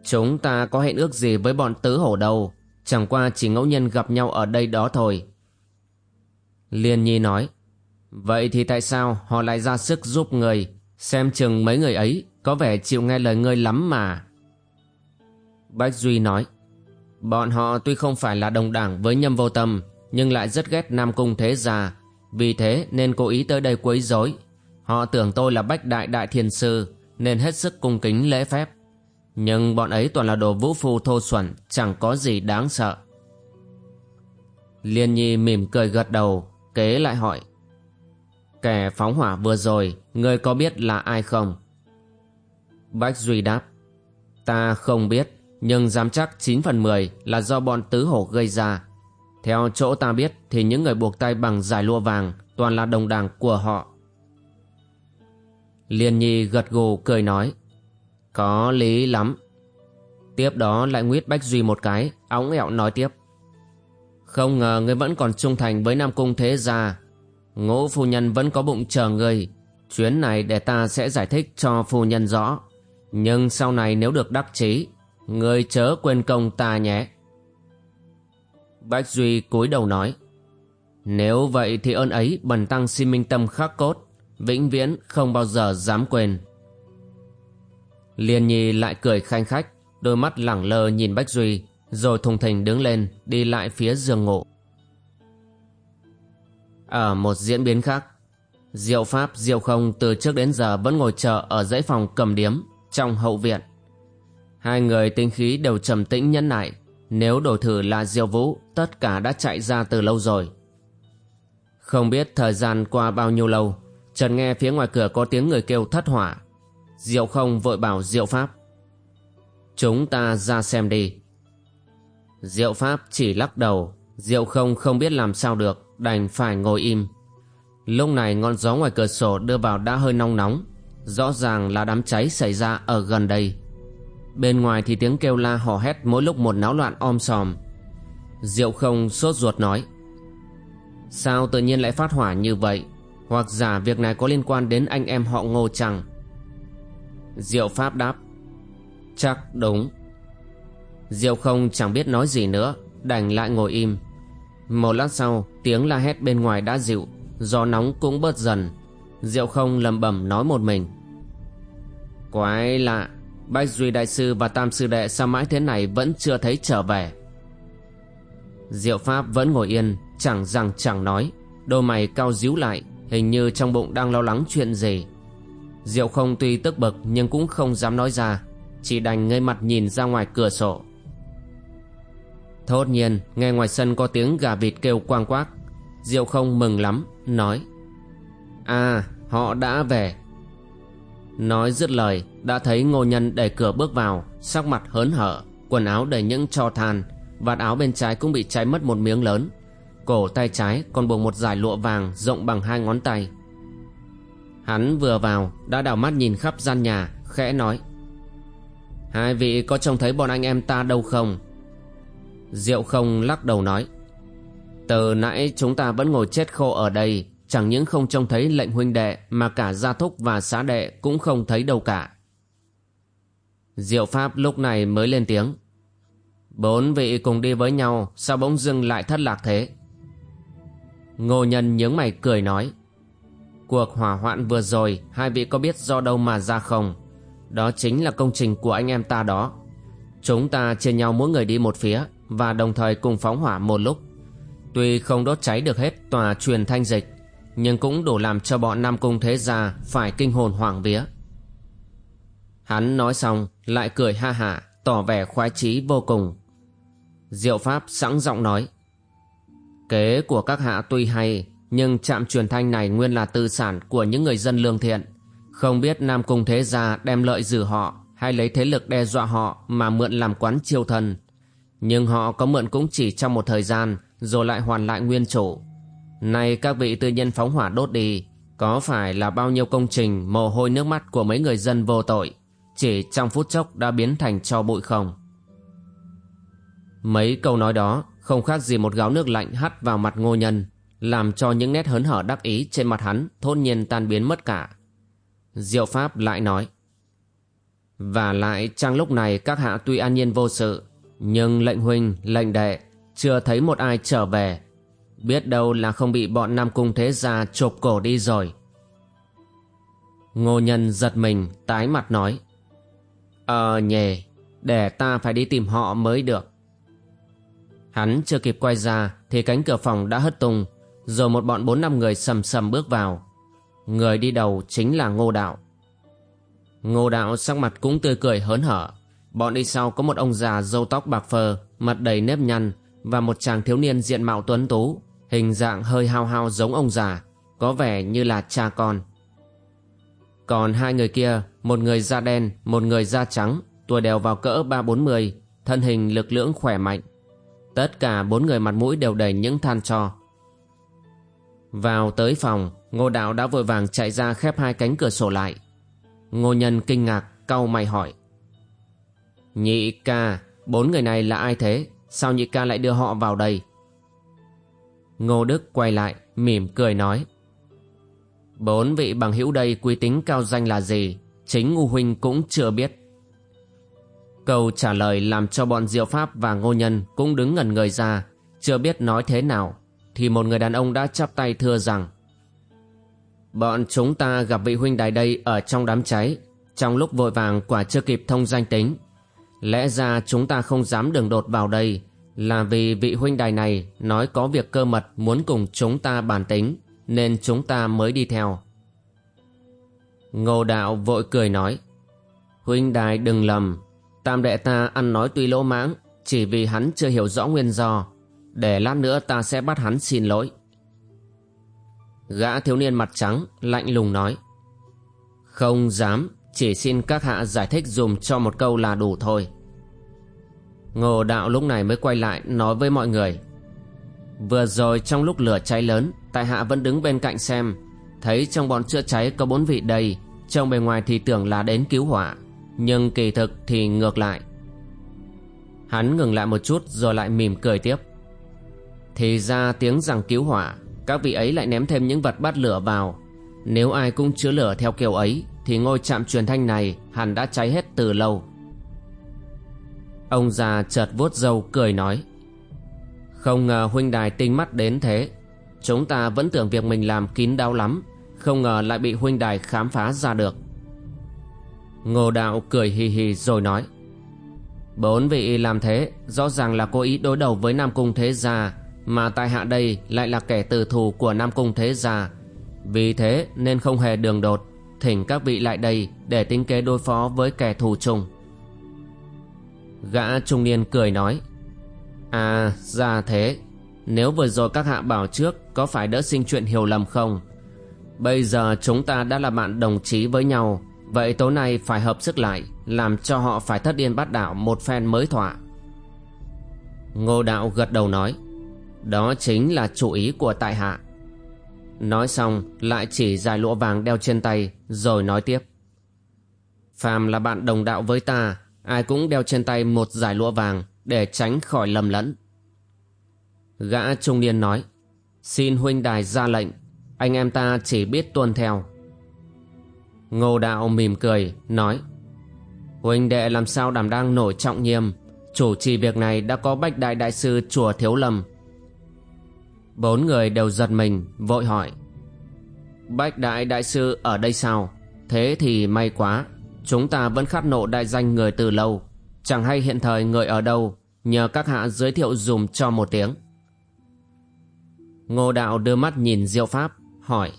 Chúng ta có hẹn ước gì với bọn Tứ Hổ đâu, Chẳng qua chỉ ngẫu nhiên gặp nhau ở đây đó thôi. Liên Nhi nói. Vậy thì tại sao họ lại ra sức giúp người, Xem chừng mấy người ấy Có vẻ chịu nghe lời ngươi lắm mà? Bách Duy nói, Bọn họ tuy không phải là đồng đảng với nhâm vô tâm, Nhưng lại rất ghét Nam Cung Thế Gia. Vì thế nên cố ý tới đây quấy rối. Họ tưởng tôi là Bách Đại Đại Thiền Sư, Nên hết sức cung kính lễ phép. Nhưng bọn ấy toàn là đồ vũ phu thô xuẩn, Chẳng có gì đáng sợ. Liên Nhi mỉm cười gật đầu, Kế lại hỏi, Kẻ phóng hỏa vừa rồi, Ngươi có biết là ai không? Bách Duy đáp, Ta không biết. Nhưng dám chắc 9 phần 10 Là do bọn tứ hổ gây ra Theo chỗ ta biết Thì những người buộc tay bằng giải lụa vàng Toàn là đồng đảng của họ Liên Nhi gật gù cười nói có lý lắm. Tiếp đó lại nguyết Bách Duy một cái, óng ẹo nói tiếp. Không ngờ ngươi vẫn còn trung thành với Nam Cung Thế Gia. Ngũ phu nhân vẫn có bụng chờ ngươi. Chuyến này để ta sẽ giải thích cho phu nhân rõ. Nhưng sau này nếu được đắc chí Người chớ quên công ta nhé. Bách Duy cúi đầu nói, Nếu vậy thì ơn ấy bần tăng xin minh tâm khắc cốt, Vĩnh viễn không bao giờ dám quên. Liên Nhi lại cười khanh khách, Đôi mắt lẳng lơ nhìn Bách Duy, Rồi thùng thình đứng lên, Đi lại phía giường ngủ. Ở một diễn biến khác, Diệu Pháp, Diệu Không từ trước đến giờ vẫn ngồi chờ ở dãy phòng cầm điếm trong hậu viện. Hai người tinh khí đều trầm tĩnh nhẫn nại, nếu đổi thử là diêu Vũ, tất cả đã chạy ra từ lâu rồi. Không biết thời gian qua bao nhiêu lâu, Trần nghe phía ngoài cửa có tiếng người kêu thất hỏa. Diệu không vội bảo Diệu Pháp. Chúng ta ra xem đi. Diệu Pháp chỉ lắc đầu, Diệu không không biết làm sao được, đành phải ngồi im. Lúc này ngọn gió ngoài cửa sổ đưa vào đã hơi nóng nóng Rõ ràng là đám cháy xảy ra ở gần đây Bên ngoài thì tiếng kêu la hò hét mỗi lúc một náo loạn om sòm. Diệu không sốt ruột nói, Sao tự nhiên lại phát hỏa như vậy? Hoặc giả việc này có liên quan đến anh em họ ngô chăng? Diệu Pháp đáp, Chắc đúng. Diệu không chẳng biết nói gì nữa, Đành lại ngồi im. Một lát sau, tiếng la hét bên ngoài đã dịu, Gió nóng cũng bớt dần. Diệu không lầm bẩm nói một mình, Quái lạ Bách Duy Đại Sư và Tam Sư Đệ sao mãi thế này vẫn chưa thấy trở về? Diệu Pháp vẫn ngồi yên, Chẳng rằng chẳng nói. Đôi mày cao díu lại, Hình như trong bụng đang lo lắng chuyện gì. Diệu không tuy tức bực Nhưng cũng không dám nói ra, Chỉ đành ngây mặt nhìn ra ngoài cửa sổ. Thốt nhiên, nghe ngoài sân có tiếng gà vịt kêu quang quác. Diệu không mừng lắm, Nói À họ đã về. Nói dứt lời, Đã thấy ngô nhân đẩy cửa bước vào, Sắc mặt hớn hở, Quần áo đầy những cho than, Vạt áo bên trái cũng bị cháy mất một miếng lớn. Cổ tay trái còn buộc một dải lụa vàng Rộng bằng hai ngón tay. Hắn vừa vào, Đã đảo mắt nhìn khắp gian nhà, Khẽ nói, Hai vị có trông thấy bọn anh em ta đâu không? Diệu không lắc đầu nói, Từ nãy chúng ta vẫn ngồi chết khô ở đây Chẳng những không trông thấy lệnh huynh đệ, Mà cả gia thúc và xã đệ cũng không thấy đâu cả. Diệu Pháp lúc này mới lên tiếng. Bốn vị cùng đi với nhau, Sao bỗng dưng lại thất lạc thế? Ngô Nhân nhướng mày cười nói. Cuộc hỏa hoạn vừa rồi, Hai vị có biết do đâu mà ra không? Đó chính là công trình của anh em ta đó. Chúng ta chia nhau mỗi người đi một phía, Và đồng thời cùng phóng hỏa một lúc. Tuy không đốt cháy được hết tòa truyền thanh dịch nhưng cũng đủ làm cho bọn Nam Cung Thế Gia Phải kinh hồn hoảng vía. Hắn nói xong, Lại cười ha hả, Tỏ vẻ khoái chí vô cùng. Diệu Pháp sẵn giọng nói, Kế của các hạ tuy hay, Nhưng trạm truyền thanh này nguyên là tư sản Của những người dân lương thiện. Không biết Nam Cung Thế Gia đem lợi dử họ Hay lấy thế lực đe dọa họ Mà mượn làm quán chiêu thần. Nhưng họ có mượn cũng chỉ trong một thời gian, Rồi lại hoàn lại nguyên chủ. Nay các vị tư nhân phóng hỏa đốt đi Có phải là bao nhiêu công trình Mồ hôi nước mắt của mấy người dân vô tội? Chỉ trong phút chốc đã biến thành cho bụi không? Mấy câu nói đó Không khác gì một gáo nước lạnh hắt vào mặt ngô nhân Làm cho những nét hớn hở đắc ý Trên mặt hắn thôn nhiên tan biến mất cả. Diệu Pháp lại nói Và lại trang lúc này các hạ tuy an nhiên vô sự Nhưng lệnh huynh, lệnh đệ Chưa thấy một ai trở về Biết đâu là không bị bọn Nam Cung Thế Gia chộp cổ đi rồi. Ngô Nhân giật mình, tái mặt nói Ờ nhề, Để ta phải đi tìm họ mới được. Hắn chưa kịp quay ra Thì cánh cửa phòng đã hất tung, Rồi một bọn bốn năm người sầm sầm bước vào. Người đi đầu chính là Ngô Đạo. Ngô Đạo sắc mặt cũng tươi cười hớn hở. Bọn đi sau có một ông già râu tóc bạc phơ, Mặt đầy nếp nhăn Và một chàng thiếu niên diện mạo tuấn tú. Hình dạng hơi hao hao giống ông già, Có vẻ như là cha con. Còn hai người kia, Một người da đen, Một người da trắng Tuổi đều vào cỡ ba bốn mươi, Thân hình lực lưỡng khỏe mạnh. Tất cả bốn người mặt mũi đều đầy những than cho. Vào tới phòng, Ngô Đạo đã vội vàng chạy ra khép hai cánh cửa sổ lại. Ngô Nhân kinh ngạc, cau mày hỏi. Nhị ca, Bốn người này là ai thế? Sao nhị ca lại đưa họ vào đây? Ngô Đức quay lại mỉm cười nói Bốn vị bằng hữu đây quy tính cao danh là gì Chính U Huynh cũng chưa biết Câu trả lời làm cho bọn Diệu Pháp và Ngô Nhân cũng đứng ngẩn người ra, chưa biết nói thế nào, thì một người đàn ông đã chắp tay thưa rằng Bọn chúng ta gặp vị huynh đài đây ở trong đám cháy, trong lúc vội vàng quả chưa kịp thông danh tính. Lẽ ra chúng ta không dám đường đột vào đây, là vì vị huynh đài này nói có việc cơ mật muốn cùng chúng ta bàn tính, nên chúng ta mới đi theo. Ngô đạo vội cười nói, huynh đài đừng lầm, tam đệ ta ăn nói tuy lỗ mãng, chỉ vì hắn chưa hiểu rõ nguyên do, để lát nữa ta sẽ bắt hắn xin lỗi. Gã thiếu niên mặt trắng lạnh lùng nói Không dám Chỉ xin các hạ giải thích dùm cho một câu là đủ thôi Ngô đạo lúc này mới quay lại, nói với mọi người. Vừa rồi trong lúc lửa cháy lớn, Tại hạ vẫn đứng bên cạnh xem. Thấy trong bọn chữa cháy có bốn vị đầy Trong bề ngoài thì tưởng là đến cứu hỏa. Nhưng kỳ thực thì ngược lại. Hắn ngừng lại một chút rồi lại mỉm cười tiếp. Thì ra tiếng rằng cứu hỏa, các vị ấy lại ném thêm những vật bắt lửa vào. Nếu ai cũng chứa lửa theo kiểu ấy, Thì ngôi trạm truyền thanh này hẳn đã cháy hết từ lâu. Ông già chợt vuốt râu cười nói, Không ngờ huynh đài tinh mắt đến thế. Chúng ta vẫn tưởng việc mình làm kín đáo lắm, Không ngờ lại bị huynh đài khám phá ra được. Ngô đạo cười hì hì rồi nói, Bốn vị làm thế, Rõ ràng là cố ý đối đầu với Nam Cung Thế Gia, mà tại hạ đây lại là kẻ tử thù của Nam Cung Thế Gia. Vì thế nên không hề đường đột, Thỉnh các vị lại đây để tính kế đối phó với kẻ thù chung. Gã trung niên cười nói À ra thế. Nếu vừa rồi các hạ bảo trước Có phải đỡ sinh chuyện hiểu lầm không? Bây giờ chúng ta đã là bạn đồng chí với nhau, Vậy tối nay phải hợp sức lại, Làm cho họ phải thất điên bắt đảo một phen mới thỏa. Ngô đạo gật đầu nói, đó chính là chủ ý của tại hạ. Nói xong, lại chỉ dài lụa vàng đeo trên tay, Rồi nói tiếp. Phàm là bạn đồng đạo với ta Ai cũng đeo trên tay một giải lụa vàng Để tránh khỏi lầm lẫn. Gã trung niên nói, Xin huynh đài ra lệnh, Anh em ta chỉ biết tuân theo. Ngô đạo mỉm cười, Nói, Huynh đệ làm sao đảm đang nổi trọng nghiêm? Chủ trì việc này đã có bách đại đại sư chùa Thiếu Lâm. Bốn người đều giật mình, vội hỏi, Bách đại đại sư ở đây sao? Thế thì may quá. Chúng ta vẫn khát nộ đại danh người từ lâu. Chẳng hay hiện thời người ở đâu, Nhờ các hạ giới thiệu dùm cho một tiếng. Ngô đạo đưa mắt nhìn Diệu Pháp, Hỏi,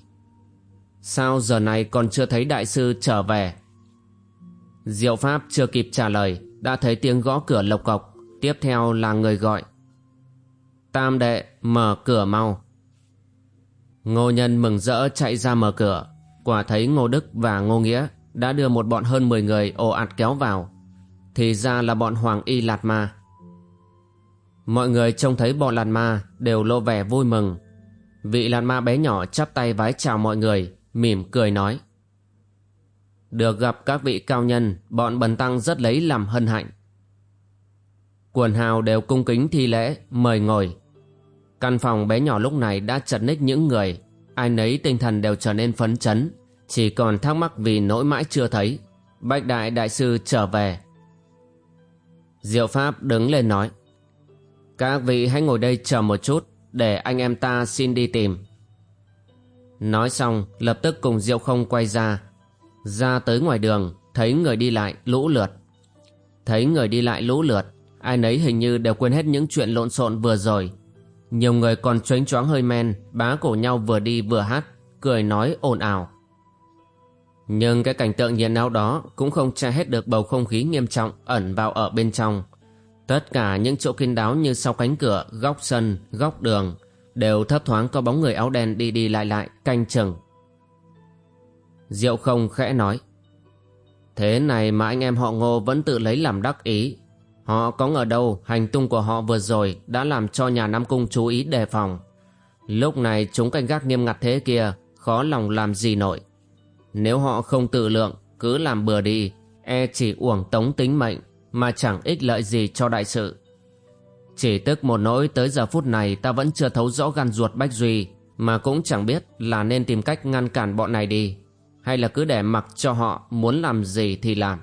Sao giờ này còn chưa thấy đại sư trở về? Diệu Pháp chưa kịp trả lời, Đã thấy tiếng gõ cửa lộc cọc Tiếp theo là người gọi, Tam đệ, mở cửa mau. Ngô Nhân mừng rỡ chạy ra mở cửa, Quả thấy Ngô Đức và Ngô Nghĩa đã đưa một bọn hơn 10 người ồ ạt kéo vào. Thì ra là bọn Hoàng Y Lạt Ma. Mọi người trông thấy bọn Lạt Ma Đều lộ vẻ vui mừng. Vị Lạt Ma bé nhỏ chắp tay vái chào mọi người, Mỉm cười nói. Được gặp các vị cao nhân, Bọn Bần Tăng rất lấy làm hân hạnh. Quần hào đều cung kính thi lễ, Mời ngồi. Căn phòng bé nhỏ lúc này đã chật ních những người, Ai nấy tinh thần đều trở nên phấn chấn. Chỉ còn thắc mắc vì nỗi mãi chưa thấy. Bạch đại đại sư trở về. Diệu Pháp đứng lên nói, Các vị hãy ngồi đây chờ một chút, Để anh em ta xin đi tìm. Nói xong, lập tức cùng Diệu không quay ra. Ra tới ngoài đường, Thấy người đi lại lũ lượt. Thấy người đi lại lũ lượt, Ai nấy hình như đều quên hết những chuyện lộn xộn vừa rồi. Nhiều người còn choáng choáng hơi men, Bá cổ nhau vừa đi vừa hát, Cười nói ồn ào. Nhưng cái cảnh tượng nhiệt náo đó Cũng không che hết được bầu không khí nghiêm trọng Ẩn vào ở bên trong Tất cả những chỗ kín đáo như sau cánh cửa Góc sân, góc đường Đều thấp thoáng có bóng người áo đen đi đi lại lại Canh chừng Diệu không khẽ nói Thế này mà anh em họ ngô vẫn tự lấy làm đắc ý Họ có ngờ đâu hành tung của họ vừa rồi đã làm cho nhà Nam Cung chú ý đề phòng. Lúc này chúng canh gác nghiêm ngặt thế kia, khó lòng làm gì nổi. Nếu họ không tự lượng, cứ làm bừa đi, e chỉ uổng tống tính mệnh mà chẳng ích lợi gì cho đại sự. Chỉ tức một nỗi tới giờ phút này ta vẫn chưa thấu rõ gan ruột Bách Duy mà cũng chẳng biết là nên tìm cách ngăn cản bọn này đi hay là cứ để mặc cho họ muốn làm gì thì làm.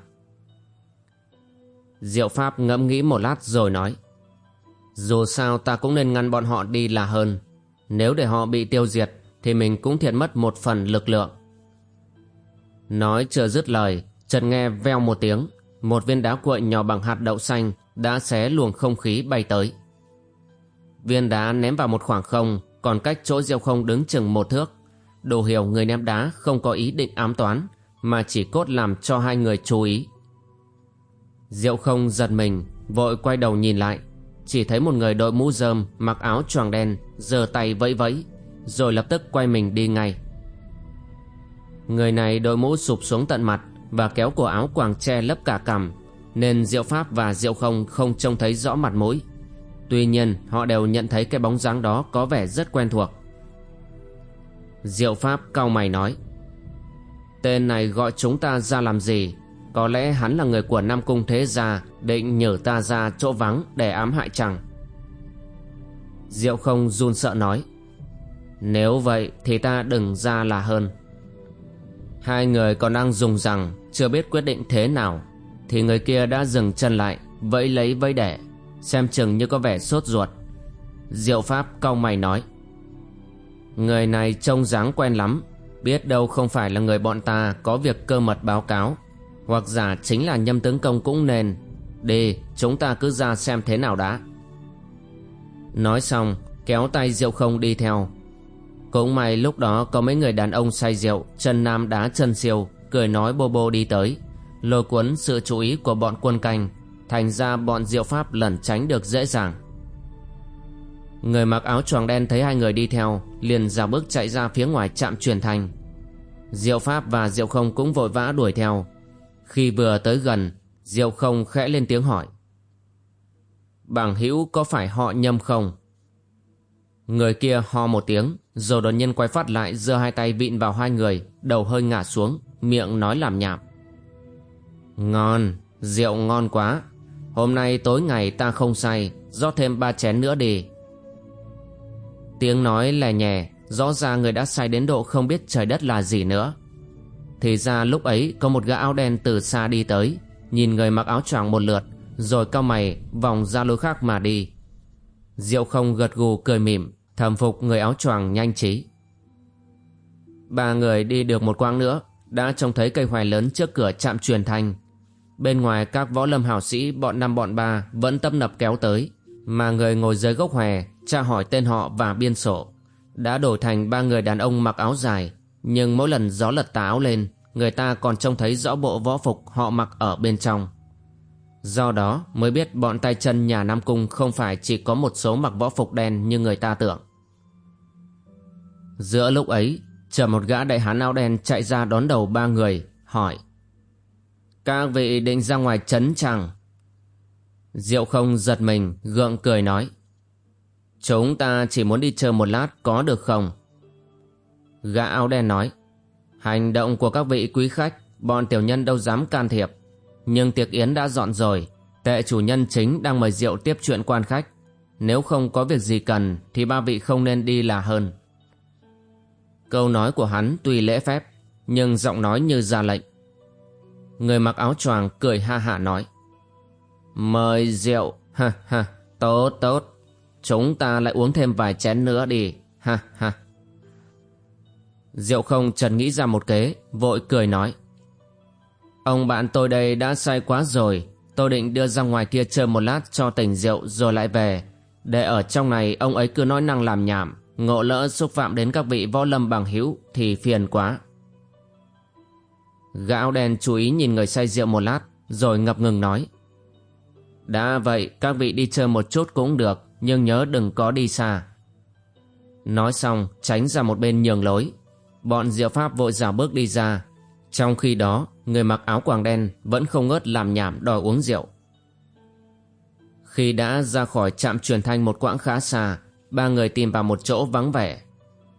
Diệu Pháp ngẫm nghĩ một lát rồi nói Dù sao ta cũng nên ngăn bọn họ đi là hơn Nếu để họ bị tiêu diệt Thì mình cũng thiệt mất một phần lực lượng Nói chưa dứt lời, chợt nghe veo một tiếng. Một viên đá cuội nhỏ bằng hạt đậu xanh Đã xé luồng không khí bay tới. Viên đá ném vào một khoảng không, Còn cách chỗ diệu không đứng chừng một thước. Đồ hiểu người ném đá không có ý định ám toán, Mà chỉ cốt làm cho hai người chú ý. Diệu không giật mình, Vội quay đầu nhìn lại. Chỉ thấy một người đội mũ rơm, Mặc áo choàng đen, giơ tay vẫy vẫy, Rồi lập tức quay mình đi ngay. Người này đội mũ sụp xuống tận mặt Và kéo cổ áo quàng che lấp cả cằm, Nên Diệu Pháp và Diệu không không trông thấy rõ mặt mũi. Tuy nhiên, họ đều nhận thấy cái bóng dáng đó có vẻ rất quen thuộc. Diệu Pháp cau mày nói, Tên này gọi chúng ta ra làm gì? Có lẽ hắn là người của Nam Cung Thế Gia, Định nhờ ta ra chỗ vắng để ám hại chàng Diệu không run sợ nói, Nếu vậy thì ta đừng ra là hơn. Hai người còn đang dùng rằng Chưa biết quyết định thế nào, Thì người kia đã dừng chân lại, Vẫy lấy vẫy đẻ, Xem chừng như có vẻ sốt ruột. Diệu Pháp cau mày nói, Người này trông dáng quen lắm, Biết đâu không phải là người bọn ta Có việc cơ mật báo cáo, Hoặc giả chính là nhâm tướng công cũng nên. Đi, chúng ta cứ ra xem thế nào đã. Nói xong, Kéo tay Diệu không đi theo. Cũng may lúc đó có mấy người đàn ông say rượu Chân nam đá chân siêu, Cười nói bô bô đi tới. Lôi cuốn sự chú ý của bọn quân canh, Thành ra bọn diệu pháp lẩn tránh được dễ dàng. Người mặc áo choàng đen thấy hai người đi theo, Liền dào bước chạy ra phía ngoài trạm truyền thanh Diệu Pháp và Diệu Không cũng vội vã đuổi theo. Khi vừa tới gần, Diệu Không khẽ lên tiếng hỏi. Bằng hữu có phải họ nhâm không? Người kia ho một tiếng Rồi đột nhiên quay phát lại giơ hai tay vịn vào hai người Đầu hơi ngả xuống Miệng nói làm nhảm. Ngon, rượu ngon quá. Hôm nay tối ngày ta không say rót thêm ba chén nữa đi. Tiếng nói lè nhẹ Rõ ràng người đã say đến độ không biết trời đất là gì nữa. Thì ra lúc ấy có một gã áo đen từ xa đi tới Nhìn người mặc áo choàng một lượt Rồi cao mày vòng ra lối khác mà đi. Diệu không gật gù cười mỉm Thầm phục người áo choàng nhanh trí. Ba người đi được một quãng nữa, Đã trông thấy cây hoài lớn trước cửa trạm truyền thanh. Bên ngoài các võ lâm hảo sĩ, bọn năm bọn ba vẫn tấp nập kéo tới, Mà người ngồi dưới gốc hòe tra hỏi tên họ và biên sổ. Đã đổi thành ba người đàn ông mặc áo dài, Nhưng mỗi lần gió lật tà áo lên, Người ta còn trông thấy rõ bộ võ phục họ mặc ở bên trong. Do đó mới biết bọn tay chân nhà Nam Cung không phải chỉ có một số mặc võ phục đen như người ta tưởng. Giữa lúc ấy, chờ một gã đại hán áo đen chạy ra đón đầu ba người, hỏi các vị định ra ngoài chấn chẳng? Diệu không giật mình, gượng cười nói. Chúng ta chỉ muốn đi chơi một lát có được không? Gã áo đen nói. Hành động của các vị quý khách, bọn tiểu nhân đâu dám can thiệp. Nhưng tiệc yến đã dọn rồi, tệ chủ nhân chính đang mời rượu tiếp chuyện quan khách. Nếu không có việc gì cần thì ba vị không nên đi là hơn. Câu nói của hắn tuy lễ phép, nhưng giọng nói như ra lệnh. Người mặc áo choàng cười ha hả nói Mời rượu Ha ha Tốt tốt Chúng ta lại uống thêm vài chén nữa đi Ha ha Diệu không trần nghĩ ra một kế Vội cười nói Ông bạn tôi đây đã say quá rồi. Tôi định đưa ra ngoài kia chơi một lát cho tỉnh rượu rồi lại về. Để ở trong này, ông ấy cứ nói năng làm nhảm. Ngộ lỡ xúc phạm đến các vị võ lâm bằng hữu Thì phiền quá. Gã áo đen chú ý nhìn người say rượu một lát, Rồi ngập ngừng nói. Đã vậy, các vị đi chơi một chút cũng được, Nhưng nhớ đừng có đi xa. Nói xong, tránh ra một bên nhường lối. Bọn diệu pháp vội rào bước đi ra. Trong khi đó, Người mặc áo quàng đen Vẫn không ngớt làm nhảm đòi uống rượu. Khi đã ra khỏi trạm truyền thanh một quãng khá xa, Ba người tìm vào một chỗ vắng vẻ.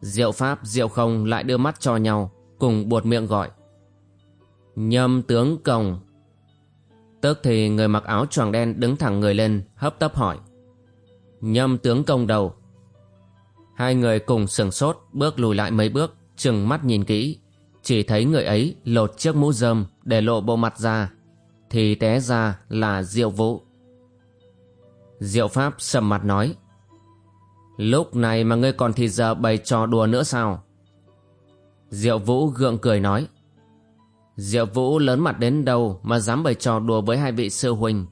Diệu pháp, diệu không lại đưa mắt cho nhau, Cùng buột miệng gọi. Nhâm tướng công Tức thì người mặc áo choàng đen đứng thẳng người lên, hấp tấp hỏi. Nhâm tướng công đầu? Hai người cùng sừng sốt, bước lùi lại mấy bước, chừng mắt nhìn kỹ. Chỉ thấy người ấy lột chiếc mũ rơm để lộ bộ mặt ra, Thì té ra là Diệu Vũ. Diệu Pháp sầm mặt nói, Lúc này mà ngươi còn thì giờ bày trò đùa nữa sao? Diệu Vũ gượng cười nói, Diệu Vũ lớn mặt đến đâu mà dám bày trò đùa với hai vị sư huynh?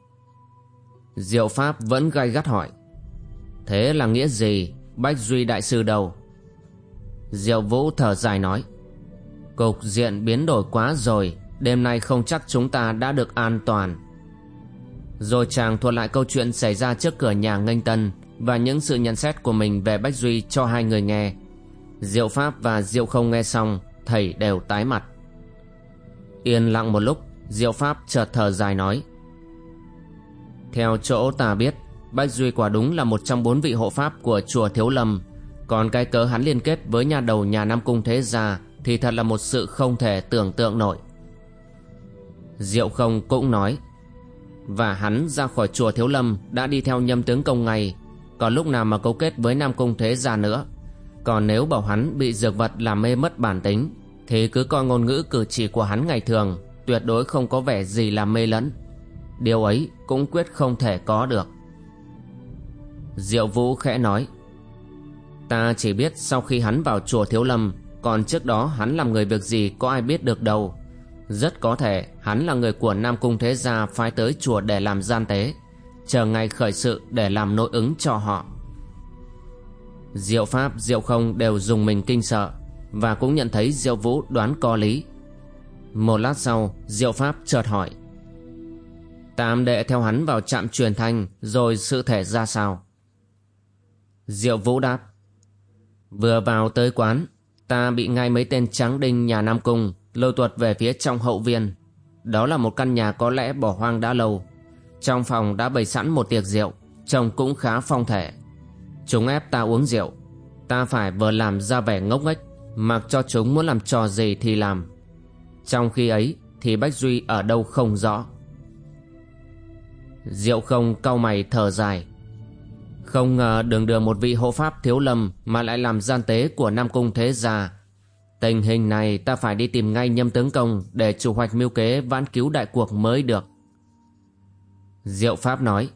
Diệu Pháp vẫn gay gắt hỏi, Thế là nghĩa gì? Bách Duy Đại Sư đâu? Diệu Vũ thở dài nói Cục diện biến đổi quá rồi, Đêm nay không chắc chúng ta đã được an toàn. Rồi chàng thuật lại câu chuyện xảy ra trước cửa nhà nghênh tân Và những sự nhận xét của mình về Bách Duy cho hai người nghe. Diệu Pháp và Diệu không nghe xong, Thầy đều tái mặt. Yên lặng một lúc, Diệu Pháp chợt thở dài nói, Theo chỗ ta biết, Bách Duy quả đúng là một trong bốn vị hộ pháp của chùa Thiếu Lâm, Còn cái cớ hắn liên kết với nhà đầu nhà Nam Cung Thế Gia thì thật là một sự không thể tưởng tượng nổi. Diệu không cũng nói, Và hắn ra khỏi chùa Thiếu Lâm Đã đi theo nhâm tướng công ngay, Còn lúc nào mà cấu kết với Nam Cung Thế Gia nữa, Còn nếu bảo hắn bị dược vật làm mê mất bản tính, Thì cứ coi ngôn ngữ cử chỉ của hắn ngày thường Tuyệt đối không có vẻ gì là mê lẫn. Điều ấy cũng quyết không thể có được. Diệu Vũ khẽ nói, Ta chỉ biết sau khi hắn vào chùa Thiếu Lâm còn trước đó hắn làm người việc gì có ai biết được đâu. Rất có thể hắn là người của Nam Cung Thế Gia phái tới chùa để làm gian tế Chờ ngày khởi sự để làm nội ứng cho họ. Diệu Pháp, Diệu Không đều dùng mình kinh sợ Và cũng nhận thấy Diệu Vũ đoán có lý. Một lát sau Diệu Pháp chợt hỏi Tam đệ theo hắn vào trạm truyền thanh Rồi sự thể ra sao? Diệu Vũ đáp Vừa vào tới quán Ta bị ngay mấy tên tráng đinh nhà Nam Cung Lôi tuột về phía trong hậu viên. Đó là một căn nhà có lẽ bỏ hoang đã lâu. Trong phòng đã bày sẵn một tiệc rượu, Trông cũng khá phong thể. Chúng ép ta uống rượu. Ta phải vừa làm ra vẻ ngốc nghếch, Mặc cho chúng muốn làm trò gì thì làm. Trong khi ấy Thì Bách Duy ở đâu không rõ. Rượu không cau mày thở dài không ngờ đường đường một vị hộ pháp thiếu lầm mà lại làm gian tế của Nam Cung Thế Gia. Tình hình này ta phải đi tìm ngay nhâm tướng công để chủ hoạch mưu kế vãn cứu đại cuộc mới được. Diệu Pháp nói,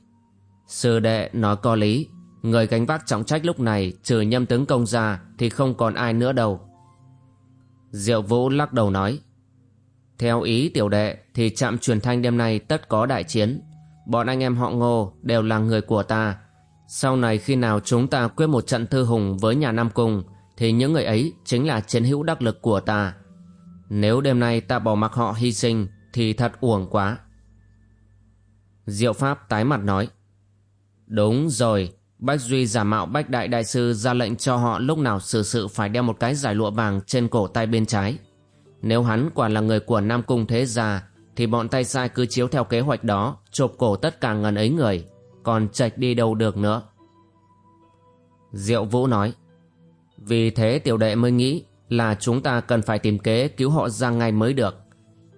Sư đệ nói có lý, người gánh vác trọng trách lúc này trừ nhâm tướng công ra thì không còn ai nữa đâu. Diệu Vũ lắc đầu nói, Theo ý tiểu đệ thì trạm truyền thanh đêm nay tất có đại chiến. Bọn anh em họ ngô đều là người của ta sau này khi nào chúng ta quyết một trận thư hùng với nhà Nam Cung thì những người ấy chính là chiến hữu đắc lực của ta. Nếu đêm nay ta bỏ mặc họ hy sinh thì thật uổng quá. Diệu Pháp tái mặt nói Đúng rồi, Bách Duy giả mạo Bách Đại Đại Sư ra lệnh cho họ lúc nào xử sự phải đeo một cái giải lụa vàng trên cổ tay bên trái. Nếu hắn quả là người của Nam Cung Thế Gia thì bọn tay sai cứ chiếu theo kế hoạch đó chộp cổ tất cả ngần ấy người còn chạch đi đâu được nữa. Diệu Vũ nói, vì thế tiểu đệ mới nghĩ là chúng ta cần phải tìm kế cứu họ ra ngay mới được.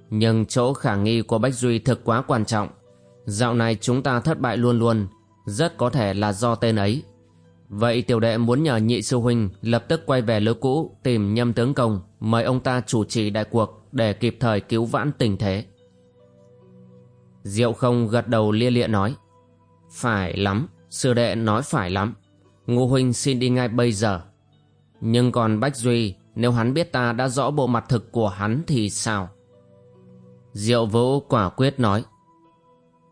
Nhưng chỗ khả nghi của Bách Duy thực quá quan trọng. Dạo này chúng ta thất bại luôn luôn, rất có thể là do tên ấy. Vậy tiểu đệ muốn nhờ nhị sư huynh lập tức quay về lối cũ tìm nhâm tướng công, mời ông ta chủ trì đại cuộc để kịp thời cứu vãn tình thế. Diệu không gật đầu lia lịa nói. Phải lắm, sư đệ nói phải lắm. Ngô huynh xin đi ngay bây giờ. Nhưng còn Bách Duy, nếu hắn biết ta đã rõ bộ mặt thực của hắn thì sao? Diệu Vũ quả quyết nói.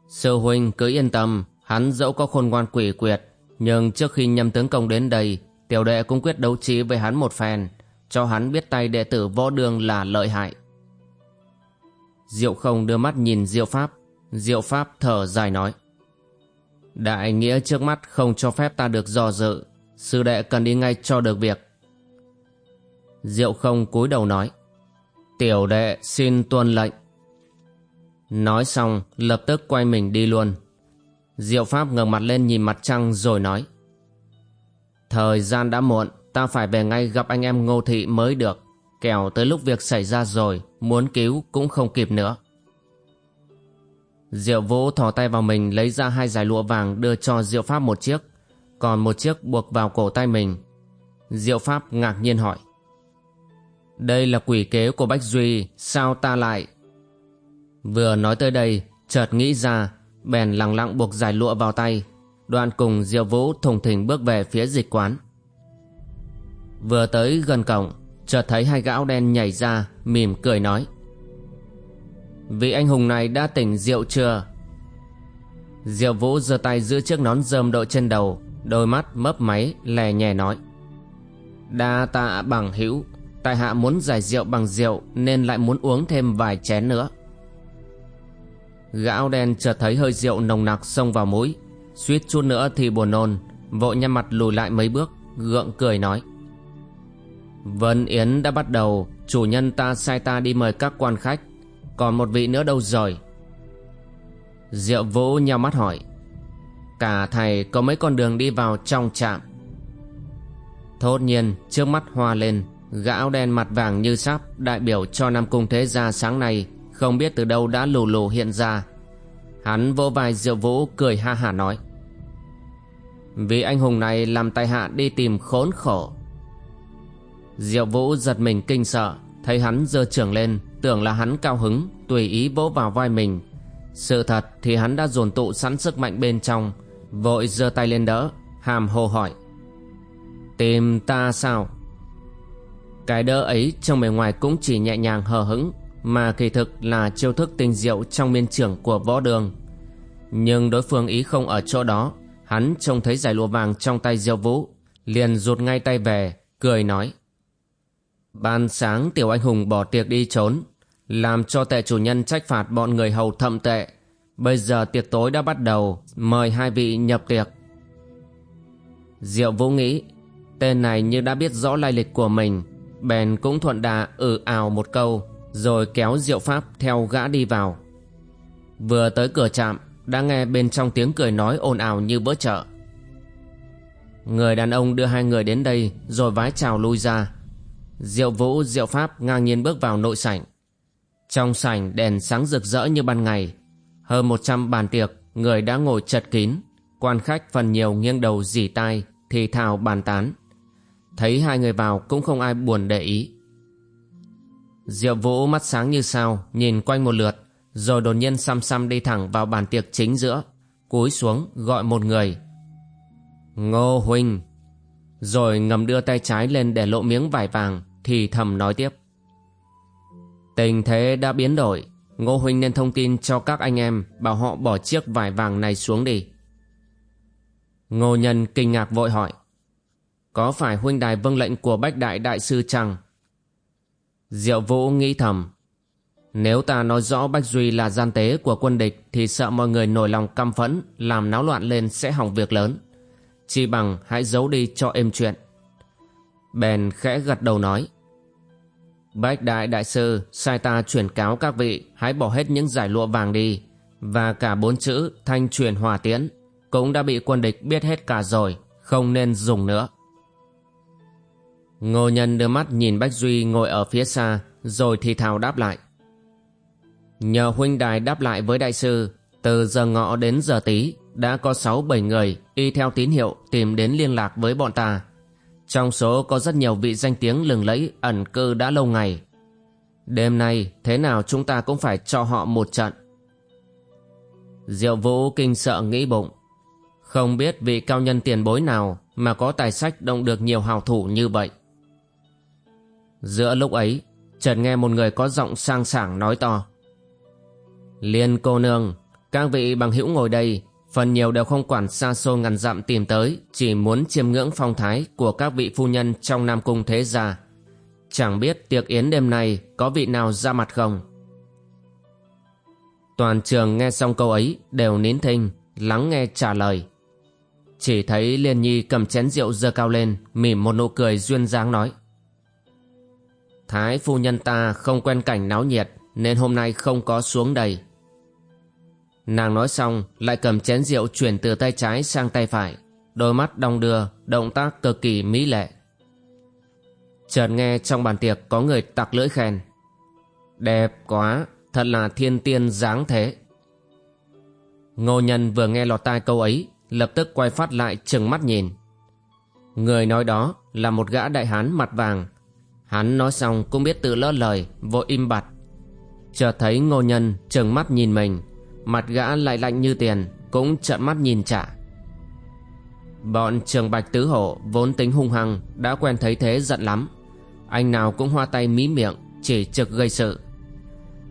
Sư huynh cứ yên tâm, hắn dẫu có khôn ngoan quỷ quyệt, nhưng trước khi nhâm tướng công đến đây, tiểu đệ cũng quyết đấu trí với hắn một phen, cho hắn biết tay đệ tử võ đường là lợi hại. Diệu không đưa mắt nhìn Diệu Pháp, Diệu Pháp thở dài nói. Đại nghĩa trước mắt không cho phép ta được dò dự. Sư đệ cần đi ngay cho được việc. Diệu không cúi đầu nói. Tiểu đệ xin tuân lệnh. Nói xong, lập tức quay mình đi luôn. Diệu Pháp ngẩng mặt lên nhìn mặt trăng rồi nói. Thời gian đã muộn, Ta phải về ngay gặp anh em ngô thị mới được. Kẻo tới lúc việc xảy ra rồi, Muốn cứu cũng không kịp nữa. Diệu Vũ thò tay vào mình lấy ra hai giải lụa vàng đưa cho Diệu Pháp một chiếc, còn một chiếc buộc vào cổ tay mình. Diệu Pháp ngạc nhiên hỏi. Đây là quỷ kế của Bách Duy, sao ta lại... Vừa nói tới đây, Chợt nghĩ ra Bèn lặng lặng buộc giải lụa vào tay Đoạn cùng Diệu Vũ thùng thình bước về phía dịch quán Vừa tới gần cổng Chợt thấy hai gã đen nhảy ra Mỉm cười nói Vị anh hùng này đã tỉnh rượu chưa? Diệu Vũ giơ tay giữ chiếc nón rơm đội trên đầu, Đôi mắt mấp máy, lè nhè nói. Đa tạ bằng hữu, Tại hạ muốn giải rượu bằng rượu Nên lại muốn uống thêm vài chén nữa. Gã đen chợt thấy hơi rượu nồng nặc xông vào mũi, Suýt chút nữa thì buồn nôn, Vội nhăn mặt lùi lại mấy bước, Gượng cười nói. Vân Yến đã bắt đầu, Chủ nhân ta sai ta đi mời các quan khách. Còn một vị nữa đâu rồi? Diệu Vũ nheo mắt hỏi. Cả thầy có mấy con đường đi vào trong trạm? Thốt nhiên, trước mắt hoa lên Gã áo đen mặt vàng như sáp, Đại biểu cho Nam Cung Thế Gia sáng nay, Không biết từ đâu đã lù lù hiện ra. Hắn vỗ vai Diệu Vũ, cười ha hả nói. Vì anh hùng này làm tai hạ đi tìm khốn khổ. Diệu Vũ giật mình kinh sợ. Thấy hắn giơ trưởng lên, Tưởng là hắn cao hứng, Tùy ý vỗ vào vai mình. Sự thật thì hắn đã dồn tụ sẵn sức mạnh bên trong, Vội giơ tay lên đỡ, Hàm hồ hỏi. Tìm ta sao? Cái đỡ ấy trong bề ngoài cũng chỉ nhẹ nhàng hờ hững, Mà kỳ thực là chiêu thức tinh diệu Trong miên trưởng của võ đường. Nhưng đối phương ý không ở chỗ đó, Hắn trông thấy giải lụa vàng trong tay diêu vũ, Liền rụt ngay tay về, Cười nói. Ban sáng, tiểu anh hùng bỏ tiệc đi trốn, Làm cho tệ chủ nhân trách phạt bọn người hầu thậm tệ. Bây giờ tiệc tối đã bắt đầu, Mời hai vị nhập tiệc. Diệu Vũ nghĩ, Tên này như đã biết rõ lai lịch của mình, Bèn cũng thuận đà ừ ào một câu, Rồi kéo Diệu Pháp theo gã đi vào. Vừa tới cửa trạm, Đã nghe bên trong tiếng cười nói ồn ào như bữa chợ. Người đàn ông đưa hai người đến đây, Rồi vái chào lui ra. Diệu Vũ, Diệu Pháp ngang nhiên bước vào nội sảnh. Trong sảnh đèn sáng rực rỡ như ban ngày. Hơn một trăm bàn tiệc, người đã ngồi chật kín. Quan khách phần nhiều nghiêng đầu dì tai, thì thào bàn tán. Thấy hai người vào cũng không ai buồn để ý. Diệu Vũ mắt sáng như sao, nhìn quanh một lượt, rồi đột nhiên xăm xăm đi thẳng vào bàn tiệc chính giữa. Cúi xuống gọi một người. Ngô Huynh rồi ngầm đưa tay trái lên để lộ miếng vải vàng thì thầm nói tiếp. Tình thế đã biến đổi, ngô huynh nên thông tin cho các anh em bảo họ bỏ chiếc vải vàng này xuống đi. Ngô nhân kinh ngạc vội hỏi, có phải huynh đài vâng lệnh của bách đại đại sư chăng? Diệu vũ nghĩ thầm, nếu ta nói rõ bách duy là gian tế của quân địch thì sợ mọi người nổi lòng căm phẫn, làm náo loạn lên sẽ hỏng việc lớn. Chỉ bằng hãy giấu đi cho êm chuyện. Bèn khẽ gật đầu nói bách đại đại sư, sai ta chuyển cáo các vị, hãy bỏ hết những giải lụa vàng đi. Và cả bốn chữ thanh truyền hòa tiễn cũng đã bị quân địch biết hết cả rồi, không nên dùng nữa. Ngô nhân đưa mắt nhìn bách duy ngồi ở phía xa, rồi thì thào đáp lại. Nhờ huynh đài đáp lại với đại sư, từ giờ ngọ đến giờ tí, đã có sáu bảy người y theo tín hiệu tìm đến liên lạc với bọn ta. Trong số có rất nhiều vị danh tiếng lừng lẫy ẩn cư đã lâu ngày. Đêm nay thế nào chúng ta cũng phải cho họ một trận. Diệu Vũ kinh sợ nghĩ bụng. Không biết vị cao nhân tiền bối nào mà có tài sách động được nhiều hào thủ như vậy. Giữa lúc ấy, chợt nghe một người có giọng sang sảng nói to. Liên cô nương, các vị bằng hữu ngồi đây Phần nhiều đều không quản xa xôi ngàn dặm tìm tới, Chỉ muốn chiêm ngưỡng phong thái Của các vị phu nhân trong Nam Cung thế gia. Chẳng biết tiệc yến đêm nay Có vị nào ra mặt không? Toàn trường nghe xong câu ấy Đều nín thinh, Lắng nghe trả lời. Chỉ thấy Liên Nhi cầm chén rượu dơ cao lên, Mỉm một nụ cười duyên dáng nói. Thái phu nhân ta không quen cảnh náo nhiệt, Nên hôm nay không có xuống đầy Nàng nói xong, lại cầm chén rượu chuyển từ tay trái sang tay phải. Đôi mắt đong đưa, Động tác cực kỳ mỹ lệ. Chợt nghe trong bàn tiệc có người tặc lưỡi khen. Đẹp quá, Thật là thiên tiên dáng thế. Ngô nhân vừa nghe lọt tai câu ấy, Lập tức quay phát lại chừng mắt nhìn. Người nói đó là một gã đại hán mặt vàng. Hắn nói xong cũng biết tự lỡ lời, Vội im bặt. Chợt thấy ngô nhân chừng mắt nhìn mình. Mặt gã lại lạnh như tiền, Cũng trợn mắt nhìn trả Bọn trường bạch tứ hổ Vốn tính hung hăng, Đã quen thấy thế giận lắm. Anh nào cũng hoa tay mí miệng, Chỉ trực gây sự.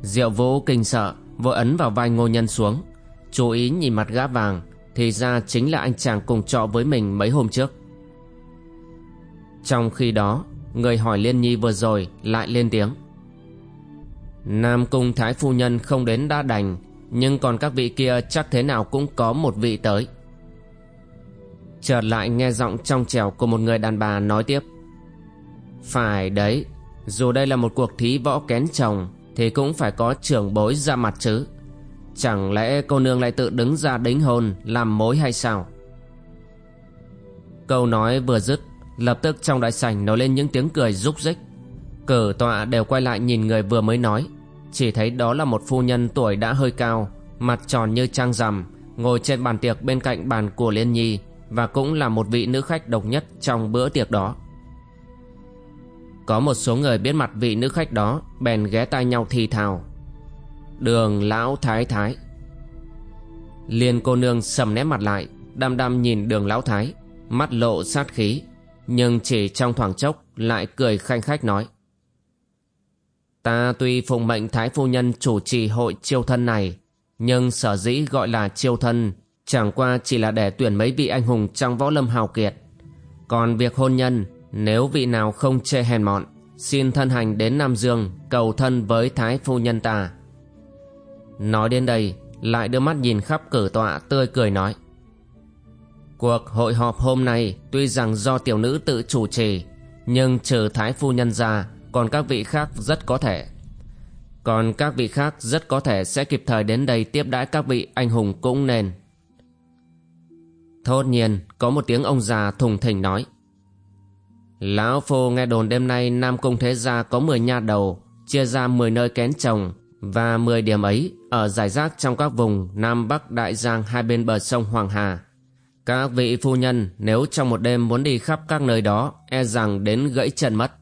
Diệu vũ kinh sợ, Vội ấn vào vai ngô nhân xuống. Chú ý nhìn mặt gã vàng, Thì ra chính là anh chàng cùng trọ với mình mấy hôm trước. Trong khi đó, Người hỏi Liên Nhi vừa rồi lại lên tiếng. Nam Cung Thái Phu Nhân không đến đã đành nhưng còn các vị kia chắc thế nào cũng có một vị tới. Chợt lại nghe giọng trong trèo của một người đàn bà nói tiếp. Phải đấy, Dù đây là một cuộc thí võ kén chồng, Thì cũng phải có trưởng bối ra mặt chứ. Chẳng lẽ cô nương lại tự đứng ra đính hôn, Làm mối hay sao? Câu nói vừa dứt, Lập tức trong đại sảnh nổi lên những tiếng cười rúc rích. Cử tọa đều quay lại nhìn người vừa mới nói. Chỉ thấy đó là một phu nhân tuổi đã hơi cao, Mặt tròn như trăng rằm, Ngồi trên bàn tiệc bên cạnh bàn của Liên Nhi Và cũng là một vị nữ khách độc nhất trong bữa tiệc đó. Có một số người biết mặt vị nữ khách đó, Bèn ghé tai nhau thì thào. Đường lão thái thái. Liên cô nương sầm nét mặt lại, Đăm đăm nhìn đường lão thái, Mắt lộ sát khí, Nhưng chỉ trong thoảng chốc Lại cười khanh khách nói. Ta tuy phụng mệnh thái phu nhân chủ trì hội chiêu thân này, Nhưng sở dĩ gọi là chiêu thân Chẳng qua chỉ là để tuyển mấy vị anh hùng trong võ lâm hào kiệt. Còn việc hôn nhân, Nếu vị nào không chê hèn mọn, Xin thân hành đến Nam Dương Cầu thân với thái phu nhân ta. Nói đến đây, Lại đưa mắt nhìn khắp cử tọa tươi cười nói, Cuộc hội họp hôm nay Tuy rằng do tiểu nữ tự chủ trì, Nhưng trừ thái phu nhân ra còn các vị khác rất có thể Còn các vị khác rất có thể Sẽ kịp thời đến đây tiếp đãi các vị anh hùng cũng nên Thốt nhiên, Có một tiếng ông già thùng thình nói Lão Phu nghe đồn đêm nay Nam Cung Thế Gia có 10 nha đầu, Chia ra 10 nơi kén trồng và 10 điểm ấy ở giải rác trong các vùng Nam Bắc Đại Giang hai bên bờ sông Hoàng Hà. Các vị phu nhân, nếu trong một đêm muốn đi khắp các nơi đó e rằng đến gãy chân mất.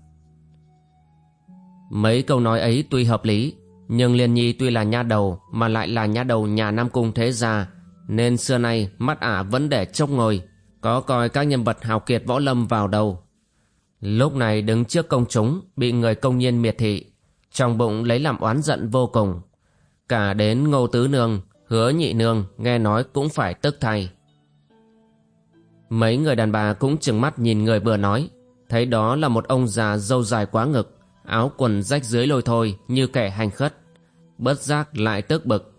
Mấy câu nói ấy tuy hợp lý, nhưng Liên Nhi tuy là nha đầu mà lại là nha đầu nhà Nam Cung thế gia, nên xưa nay mắt ả vẫn để chốc ngồi, có coi các nhân vật hào kiệt võ lâm vào đầu Lúc này đứng trước công chúng bị người công nhiên miệt thị, trong bụng lấy làm oán giận vô cùng. Cả đến ngô tứ nương, hứa nhị nương nghe nói cũng phải tức thay. Mấy người đàn bà cũng chừng mắt nhìn người vừa nói, thấy đó là một ông già dâu dài quá ngực áo quần rách dưới lôi thôi như kẻ hành khất bất giác lại tức bực.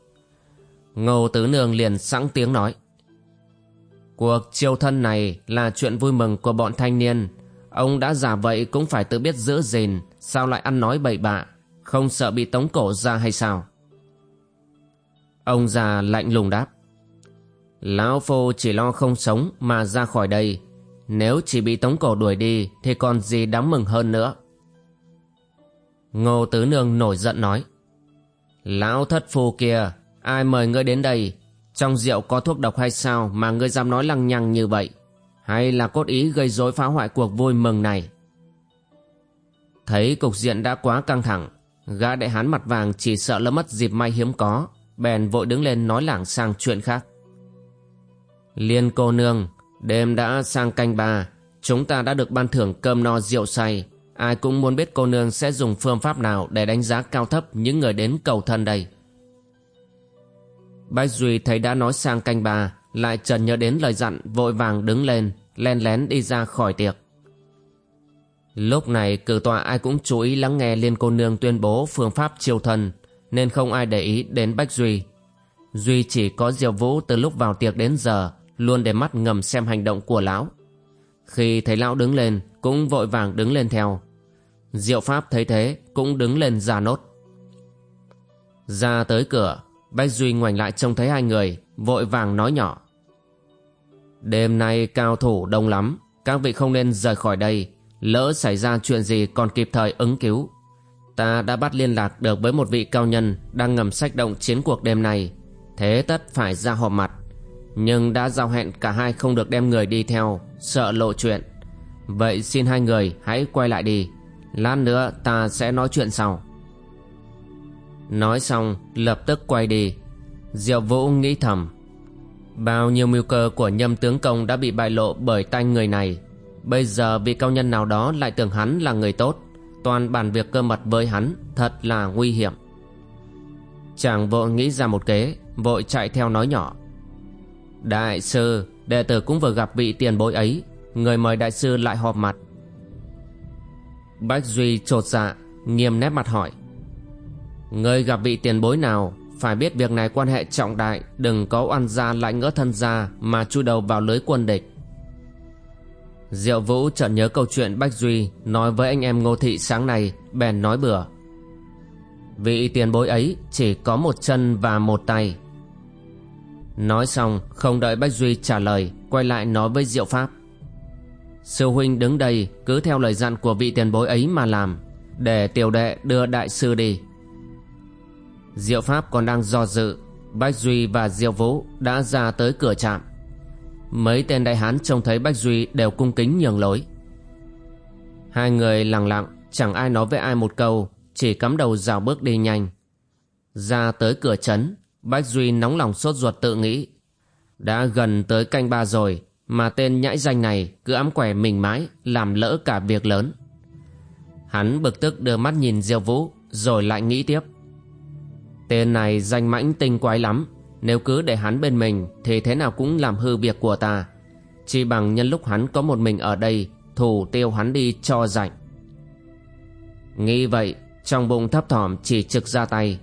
Ngô tứ nương liền sẵn tiếng nói, cuộc chiêu thân này là chuyện vui mừng của bọn thanh niên. Ông đã giả vậy cũng phải tự biết giữ gìn, sao lại ăn nói bậy bạ, không sợ bị tống cổ ra hay sao? Ông già lạnh lùng đáp, lão phu chỉ lo không sống mà ra khỏi đây. Nếu chỉ bị tống cổ đuổi đi thì còn gì đáng mừng hơn nữa ngô tứ nương nổi giận nói, lão thất phu kia, ai mời ngươi đến đây? Trong rượu có thuốc độc hay sao mà ngươi dám nói lăng nhăng như vậy? Hay là cốt ý gây rối phá hoại cuộc vui mừng này? Thấy cục diện đã quá căng thẳng, Gã đại hán mặt vàng chỉ sợ lỡ mất dịp may hiếm có, Bèn vội đứng lên nói lảng sang chuyện khác. Liên cô nương, Đêm đã sang canh ba, Chúng ta đã được ban thưởng cơm no rượu say. Ai cũng muốn biết cô nương sẽ dùng phương pháp nào Để đánh giá cao thấp những người đến cầu thân đây Bách Duy thấy đã nói sang canh bà, Lại trần nhớ đến lời dặn Vội vàng đứng lên Len lén đi ra khỏi tiệc Lúc này cử tọa ai cũng chú ý lắng nghe Liên cô nương tuyên bố phương pháp chiêu thân nên không ai để ý đến Bách Duy. Duy chỉ có Diệp Vũ từ lúc vào tiệc đến giờ luôn để mắt ngầm xem hành động của lão. Khi thấy lão đứng lên cũng vội vàng đứng lên theo. Diệu Pháp thấy thế cũng đứng lên ra nốt. Ra tới cửa, Bách Duy ngoảnh lại trông thấy hai người, vội vàng nói nhỏ. Đêm nay cao thủ đông lắm, các vị không nên rời khỏi đây Lỡ xảy ra chuyện gì còn kịp thời ứng cứu Ta đã bắt liên lạc được với một vị cao nhân Đang ngầm sách động chiến cuộc đêm nay Thế tất phải ra họp mặt nhưng đã giao hẹn cả hai không được đem người đi theo, Sợ lộ chuyện. Vậy xin hai người hãy quay lại đi. Lát nữa ta sẽ nói chuyện sau. Nói xong, lập tức quay đi. Diệu Vũ nghĩ thầm, Bao nhiêu mưu cơ của nhâm tướng công đã bị bại lộ bởi tay người này. Bây giờ vị cao nhân nào đó lại tưởng hắn là người tốt. Toàn bàn việc cơ mật với hắn Thật là nguy hiểm. Chàng vội nghĩ ra một kế, Vội chạy theo nói nhỏ. Đại sư, Đệ tử cũng vừa gặp vị tiền bối ấy. Người mời đại sư lại họp mặt. Bách Duy trột dạ Nghiêm nét mặt hỏi. Người gặp vị tiền bối nào? Phải biết việc này quan hệ trọng đại, Đừng có oan gia lại ngỡ thân gia Mà chui đầu vào lưới quân địch. Diệu Vũ chợt nhớ câu chuyện Bách Duy Nói với anh em Ngô Thị sáng nay, Bèn nói bừa. Vị tiền bối ấy chỉ có một chân và một tay. Nói xong, không đợi Bách Duy trả lời, Quay lại nói với Diệu Pháp. Sư huynh đứng đây, cứ theo lời dặn của vị tiền bối ấy mà làm, Để tiểu đệ đưa đại sư đi. Diệu Pháp còn đang do dự, Bách Duy và Diệu Vũ đã ra tới cửa trạm. Mấy tên đại hán trông thấy Bách Duy đều cung kính nhường lối. Hai người lặng lặng, Chẳng ai nói với ai một câu, Chỉ cắm đầu rào bước đi nhanh. Ra tới cửa trấn Bách Duy nóng lòng sốt ruột tự nghĩ. Đã gần tới canh ba rồi Mà tên nhãi danh này cứ ám quẻ mình mãi, Làm lỡ cả việc lớn. Hắn bực tức đưa mắt nhìn Diêu Vũ, Rồi lại nghĩ tiếp. Tên này danh mãnh tinh quái lắm, Nếu cứ để hắn bên mình Thì thế nào cũng làm hư việc của ta. Chỉ bằng nhân lúc hắn có một mình ở đây, Thủ tiêu hắn đi cho rảnh. Nghĩ vậy, Trong bụng thấp thỏm chỉ trực ra tay.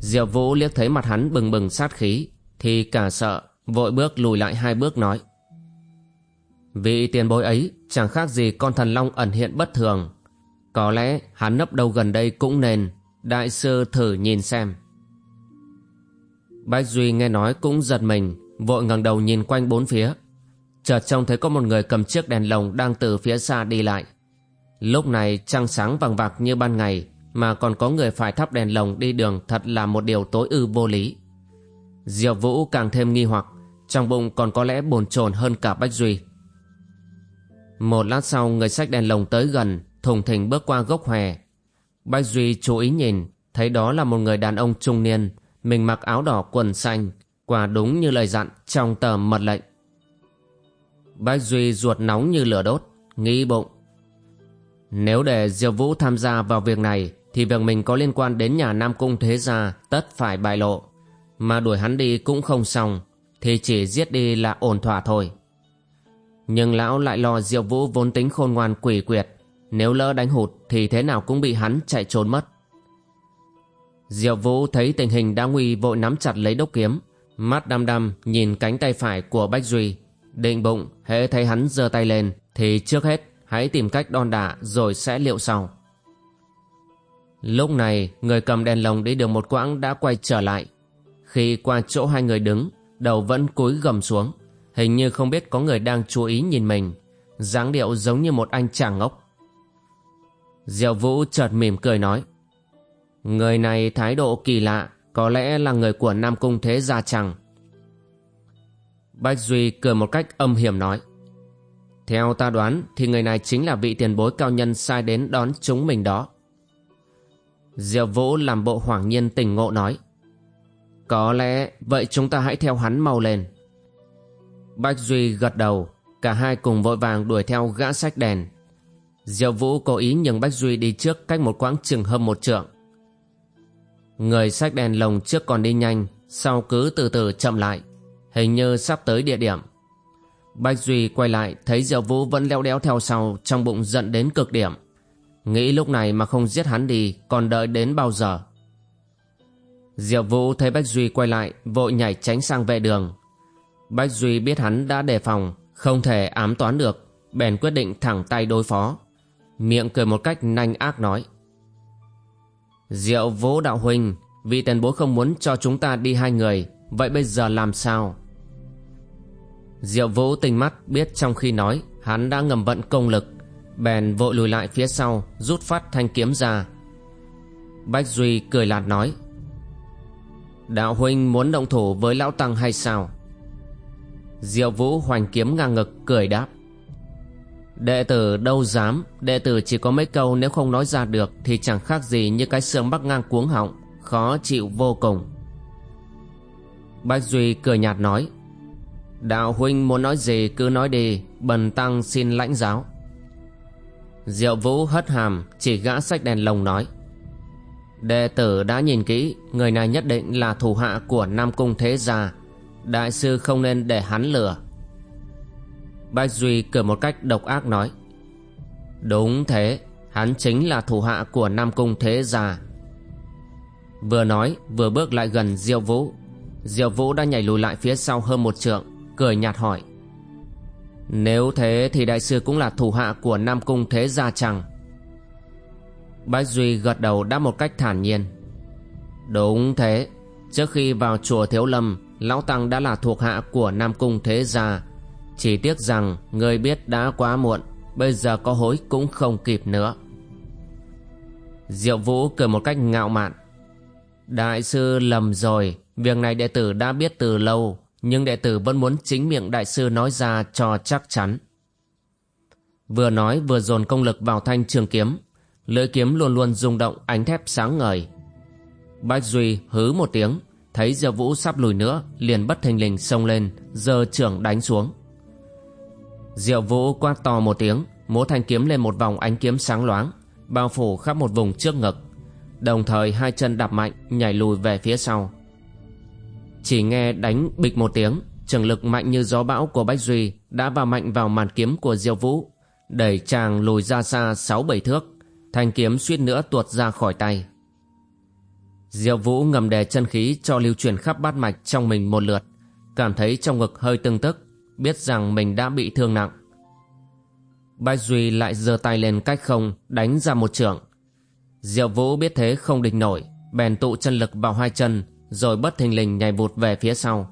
Diệp Vũ liếc thấy mặt hắn bừng bừng sát khí, Thì cả sợ, Vội bước lùi lại hai bước nói. Vị tiền bối ấy Chẳng khác gì con thần long ẩn hiện bất thường. Có lẽ hắn nấp đâu gần đây cũng nên Đại sư thử nhìn xem. Bách Duy nghe nói cũng giật mình, Vội ngẩng đầu nhìn quanh bốn phía. Chợt trông thấy có một người cầm chiếc đèn lồng Đang từ phía xa đi lại. Lúc này trăng sáng vàng vạc như ban ngày mà còn có người phải thắp đèn lồng đi đường thật là một điều tối ư vô lý. Diệu Vũ càng thêm nghi hoặc, trong bụng còn có lẽ bồn chồn hơn cả Bách Duy. Một lát sau người xách đèn lồng tới gần, thùng thình bước qua gốc hòe. Bách Duy chú ý nhìn, thấy đó là một người đàn ông trung niên, mình mặc áo đỏ quần xanh, quả đúng như lời dặn trong tờ mật lệnh. Bách Duy ruột nóng như lửa đốt, nghĩ bụng. Nếu để Diệp Vũ tham gia vào việc này thì việc mình có liên quan đến nhà Nam Cung Thế Gia tất phải bại lộ. Mà đuổi hắn đi cũng không xong, thì chỉ giết đi là ổn thỏa thôi. Nhưng lão lại lo Diệu Vũ vốn tính khôn ngoan quỷ quyệt, nếu lỡ đánh hụt thì thế nào cũng bị hắn chạy trốn mất. Diệu Vũ thấy tình hình đã nguy vội nắm chặt lấy đốc kiếm, mắt đăm đăm nhìn cánh tay phải của Bách Duy, định bụng hễ thấy hắn giơ tay lên thì trước hết hãy tìm cách đon đả rồi sẽ liệu sau. Lúc này người cầm đèn lồng đi được một quãng đã quay trở lại. Khi qua chỗ hai người đứng, đầu vẫn cúi gầm xuống. Hình như không biết có người đang chú ý nhìn mình. dáng điệu giống như một anh chàng ngốc. Diệu Vũ chợt mỉm cười nói. Người này thái độ kỳ lạ, có lẽ là người của Nam Cung Thế Gia Trăng. Bách Duy cười một cách âm hiểm nói. Theo ta đoán thì người này chính là vị tiền bối cao nhân sai đến đón chúng mình đó. Diệu Vũ làm bộ hoảng nhiên tỉnh ngộ nói, Có lẽ vậy chúng ta hãy theo hắn mau lên. Bách Duy gật đầu, Cả hai cùng vội vàng đuổi theo gã sách đèn. Diệu Vũ cố ý nhường Bách Duy đi trước cách một quãng chừng hơn một trượng. Người sách đèn lồng trước còn đi nhanh, Sau cứ từ từ chậm lại, Hình như sắp tới địa điểm. Bách Duy quay lại, thấy Diệu Vũ vẫn leo đéo theo sau Trong bụng giận đến cực điểm. Nghĩ lúc này mà không giết hắn đi, Còn đợi đến bao giờ? Diệu Vũ thấy Bách Duy quay lại, Vội nhảy tránh sang vệ đường. Bách Duy biết hắn đã đề phòng, Không thể ám toán được. Bèn quyết định thẳng tay đối phó. Miệng cười một cách nanh ác nói. Diệu Vũ đạo huynh Vì tiền bối không muốn cho chúng ta đi hai người, Vậy bây giờ làm sao? Diệu Vũ tinh mắt biết trong khi nói, Hắn đã ngầm vận công lực. Bèn vội lùi lại phía sau, Rút phát thanh kiếm ra. Bách Duy cười lạt nói, Đạo huynh muốn động thủ với lão tăng hay sao? Diệu Vũ hoành kiếm ngang ngực, cười đáp, Đệ tử đâu dám, Đệ tử chỉ có mấy câu nếu không nói ra được Thì chẳng khác gì như cái xương bắc ngang cuống họng, Khó chịu vô cùng. Bách Duy cười nhạt nói, Đạo huynh muốn nói gì cứ nói đi, Bần tăng xin lãnh giáo. Diệu Vũ hất hàm, Chỉ gã sách đèn lồng nói. Đệ tử đã nhìn kỹ, Người này nhất định là thủ hạ của Nam Cung Thế Gia. Đại sư không nên để hắn lừa. Bách Duy cười một cách độc ác nói. Đúng thế, Hắn chính là thủ hạ của Nam Cung Thế Gia. Vừa nói, vừa bước lại gần Diệu Vũ. Diệu Vũ đã nhảy lùi lại phía sau hơn một trượng, Cười nhạt hỏi. Nếu thế thì đại sư cũng là thủ hạ của Nam Cung Thế Gia chẳng Bách Duy gật đầu đáp một cách thản nhiên. Đúng thế, Trước khi vào chùa Thiếu Lâm, Lão Tăng đã là thuộc hạ của Nam Cung Thế Gia. Chỉ tiếc rằng Người biết đã quá muộn, Bây giờ có hối cũng không kịp nữa. Diệu Vũ cười một cách ngạo mạn. Đại sư lầm rồi, Việc này đệ tử đã biết từ lâu. Nhưng đệ tử vẫn muốn chính miệng đại sư nói ra cho chắc chắn. Vừa nói, vừa dồn công lực vào thanh trường kiếm. Lưỡi kiếm luôn luôn rung động, ánh thép sáng ngời. Bách Duy hứ một tiếng, Thấy Diệu Vũ sắp lùi nữa, Liền bất thình lình xông lên, giơ trưởng đánh xuống. Diệu Vũ quát to một tiếng, Múa thanh kiếm lên một vòng ánh kiếm sáng loáng, Bao phủ khắp một vùng trước ngực. Đồng thời hai chân đạp mạnh, Nhảy lùi về phía sau. Chỉ nghe đánh bịch một tiếng, Trường lực mạnh như gió bão của Bách Duy Đã vào mạnh vào màn kiếm của Diêu Vũ, Đẩy chàng lùi ra xa sáu bảy thước, Thanh kiếm suýt nữa tuột ra khỏi tay. Diệu Vũ ngầm đè chân khí cho lưu truyền khắp bát mạch trong mình một lượt, Cảm thấy trong ngực hơi tương tức, Biết rằng mình đã bị thương nặng. Bách Duy lại giơ tay lên cách không, Đánh ra một trường Diệu Vũ biết thế không địch nổi, Bèn tụ chân lực vào hai chân rồi bất thình lình nhảy vụt về phía sau.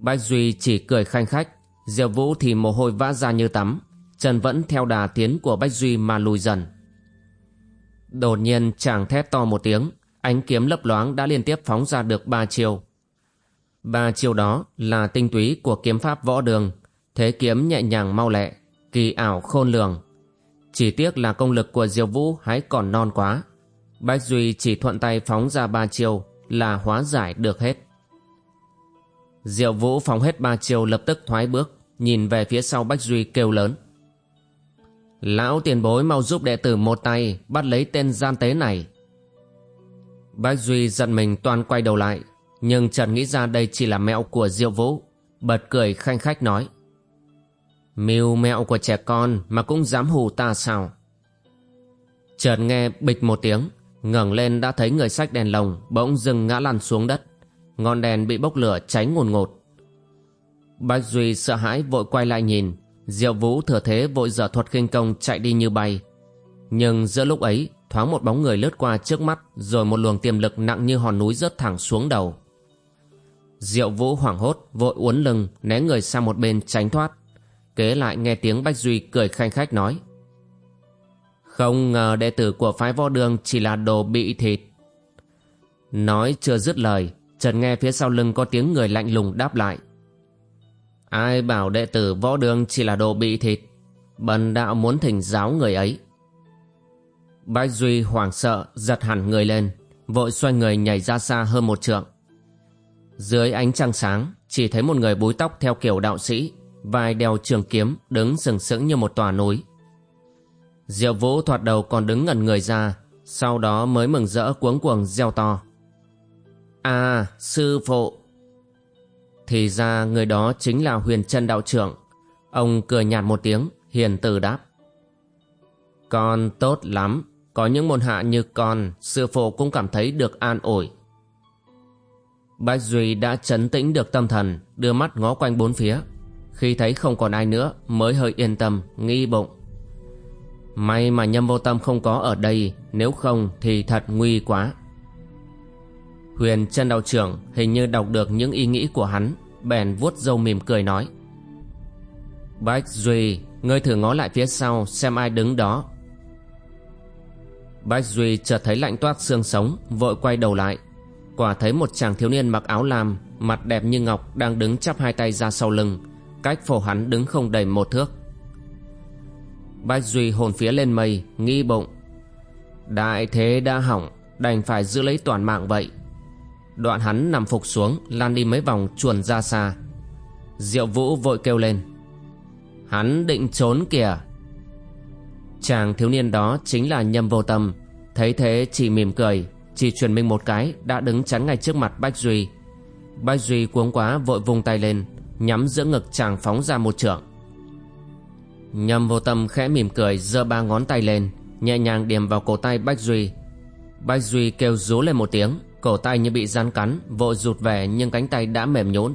Bách Duy chỉ cười khanh khách, Diệp Vũ thì mồ hôi vã ra như tắm, Chân vẫn theo đà tiến của Bách Duy mà lùi dần. Đột nhiên chàng thét to một tiếng, Ánh kiếm lấp loáng đã liên tiếp phóng ra được ba chiều. Ba chiều đó là tinh túy của kiếm pháp võ đường, Thế kiếm nhẹ nhàng mau lẹ, Kỳ ảo khôn lường. Chỉ tiếc là công lực của Diệp Vũ hãy còn non quá. Bách Duy chỉ thuận tay phóng ra ba chiều là hóa giải được hết. Diệu Vũ phóng hết ba chiều lập tức thoái bước, Nhìn về phía sau Bách Duy kêu lớn. Lão tiền bối mau giúp đệ tử một tay, Bắt lấy tên gian tế này. Bách Duy giận mình toàn quay đầu lại, Nhưng Trần nghĩ ra đây chỉ là mẹo của Diệu Vũ, Bật cười khanh khách nói. Mưu mẹo của trẻ con Mà cũng dám hù ta sao? Chợt nghe bịch một tiếng ngẩng lên đã thấy người sách đèn lồng Bỗng dừng ngã lăn xuống đất. Ngọn đèn bị bốc lửa cháy ngùn ngột Bách Duy sợ hãi vội quay lại nhìn. Diệu Vũ thừa thế vội dở thuật kinh công chạy đi như bay. Nhưng giữa lúc ấy, thoáng một bóng người lướt qua trước mắt rồi một luồng tiềm lực nặng như hòn núi rớt thẳng xuống đầu. Diệu vũ hoảng hốt, vội uốn lưng né người sang một bên tránh thoát. Kế lại nghe tiếng bách duy cười khanh khách nói không ngờ đệ tử của phái võ đường chỉ là đồ bị thịt. Nói chưa dứt lời, chợt nghe phía sau lưng có tiếng người lạnh lùng đáp lại. Ai bảo đệ tử võ đường chỉ là đồ bị thịt? Bần đạo muốn thỉnh giáo người ấy. Bách Duy hoảng sợ, giật hẳn người lên, Vội xoay người nhảy ra xa hơn một trượng. Dưới ánh trăng sáng, Chỉ thấy một người búi tóc theo kiểu đạo sĩ, Vai đeo trường kiếm, Đứng sừng sững như một tòa núi. Diệu Vũ thoạt đầu còn đứng ngẩn người ra Sau đó mới mừng rỡ cuống cuồng reo to. À sư phụ! Thì ra người đó chính là huyền chân đạo trưởng. Ông cười nhạt một tiếng Hiền từ đáp. Con tốt lắm có những môn hạ như con Sư phụ cũng cảm thấy được an ủi. Bách Duy đã chấn tĩnh được tâm thần Đưa mắt ngó quanh bốn phía. Khi thấy không còn ai nữa Mới hơi yên tâm, nghi bụng. May mà nhâm vô tâm không có ở đây, Nếu không thì thật nguy quá. Huyền chân đạo trưởng Hình như đọc được những ý nghĩ của hắn, Bèn vuốt râu mỉm cười nói. Bách Duy, Ngươi thử ngó lại phía sau Xem ai đứng đó. Bách Duy chợt thấy lạnh toát xương sống, Vội quay đầu lại. Quả thấy một chàng thiếu niên mặc áo lam, Mặt đẹp như ngọc đang đứng chắp hai tay ra sau lưng. Cách phổ hắn đứng không đầy một thước. Bách Duy hồn phía lên mây, Nghi bụng. Đại thế đã hỏng, Đành phải giữ lấy toàn mạng vậy. Đoạn hắn nằm phục xuống Lan đi mấy vòng chuồn ra xa. Diệu Vũ vội kêu lên. Hắn định trốn kìa. Chàng thiếu niên đó chính là Nhâm Vô Tâm. Thấy thế chỉ mỉm cười, Chỉ truyền mình một cái, Đã đứng chắn ngay trước mặt Bách Duy. Bách Duy cuống quá vội vung tay lên, Nhắm giữa ngực chàng phóng ra một trượng. Nhâm Vô Tâm khẽ mỉm cười, giơ ba ngón tay lên, Nhẹ nhàng điểm vào cổ tay Bách Duy. Bách Duy kêu rú lên một tiếng, Cổ tay như bị rắn cắn, Vội rụt về, nhưng cánh tay đã mềm nhũn.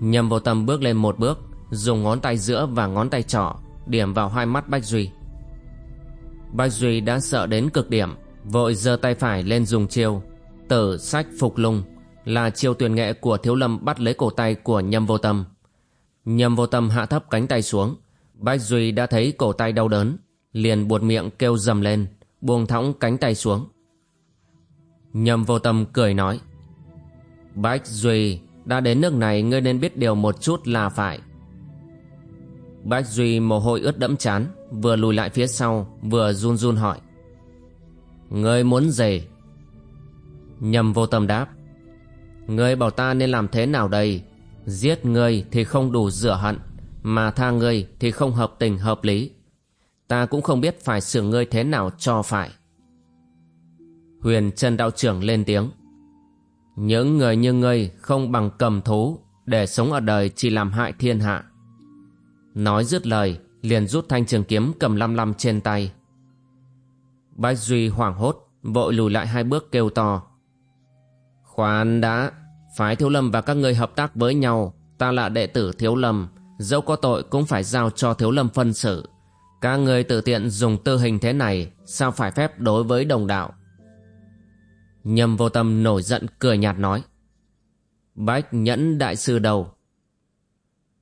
Nhâm Vô Tâm bước lên một bước, Dùng ngón tay giữa và ngón tay trỏ, Điểm vào hai mắt Bách Duy. Bách Duy đã sợ đến cực điểm, Vội giơ tay phải lên dùng chiêu, Tử sách phục lung, Là chiêu tuyển nghệ của Thiếu Lâm bắt lấy cổ tay của Nhâm Vô Tâm. Nhâm Vô Tâm hạ thấp cánh tay xuống Bách Duy đã thấy cổ tay đau đớn, Liền buột miệng kêu dầm lên, Buông thõng cánh tay xuống. Nhầm Vô Tâm cười nói, Bách Duy, Đã đến nước này, ngươi nên biết điều một chút là phải. Bách Duy mồ hôi ướt đẫm chán, Vừa lùi lại phía sau, Vừa run run hỏi, Ngươi muốn gì? Nhầm vô tâm đáp, Ngươi bảo ta nên làm thế nào đây? Giết ngươi thì không đủ rửa hận. Mà tha ngươi thì không hợp tình hợp lý. Ta cũng không biết phải xử ngươi thế nào cho phải. Huyền Trần Đạo trưởng lên tiếng. Những người như ngươi không bằng cầm thú Để sống ở đời chỉ làm hại thiên hạ. Nói dứt lời, liền rút thanh trường kiếm cầm lăm lăm trên tay. Bách Duy hoảng hốt, Vội lùi lại hai bước kêu to. Khoan đã, Phái Thiếu Lâm và các ngươi hợp tác với nhau, Ta là đệ tử Thiếu Lâm. Dẫu có tội cũng phải giao cho Thiếu Lâm phân xử. Các người tự tiện dùng tư hình thế này, Sao phải phép đối với đồng đạo? Nhầm vô tâm nổi giận cười nhạt nói. Bách nhẫn đại sư đầu.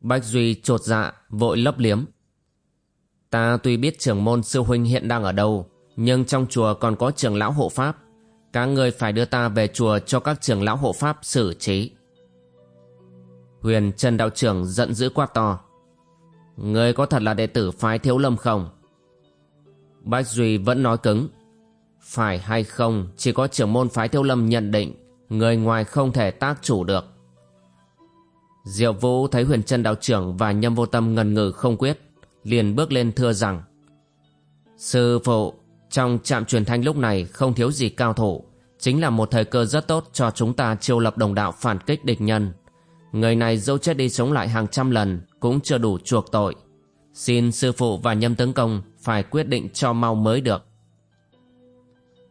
Bách Duy trột dạ vội lấp liếm. Ta tuy biết trưởng môn sư huynh hiện đang ở đâu, Nhưng trong chùa còn có trưởng lão hộ pháp. Các người phải đưa ta về chùa cho các trưởng lão hộ pháp xử trí. Huyền Trần Đạo Trưởng giận dữ quát to. Người có thật là đệ tử phái thiếu lâm không? Bách Duy vẫn nói cứng. Phải hay không, Chỉ có trưởng môn phái thiếu lâm nhận định Người ngoài không thể tác chủ được. Diệu Vũ thấy huyền Trân đạo trưởng và nhâm vô tâm ngần ngừ không quyết, liền bước lên thưa rằng, Sư phụ, Trong trạm truyền thanh lúc này không thiếu gì cao thủ, Chính là một thời cơ rất tốt cho chúng ta chiêu lập đồng đạo phản kích địch nhân. Người này dẫu chết đi sống lại hàng trăm lần Cũng chưa đủ chuộc tội. Xin sư phụ và nhâm tướng công Phải quyết định cho mau mới được.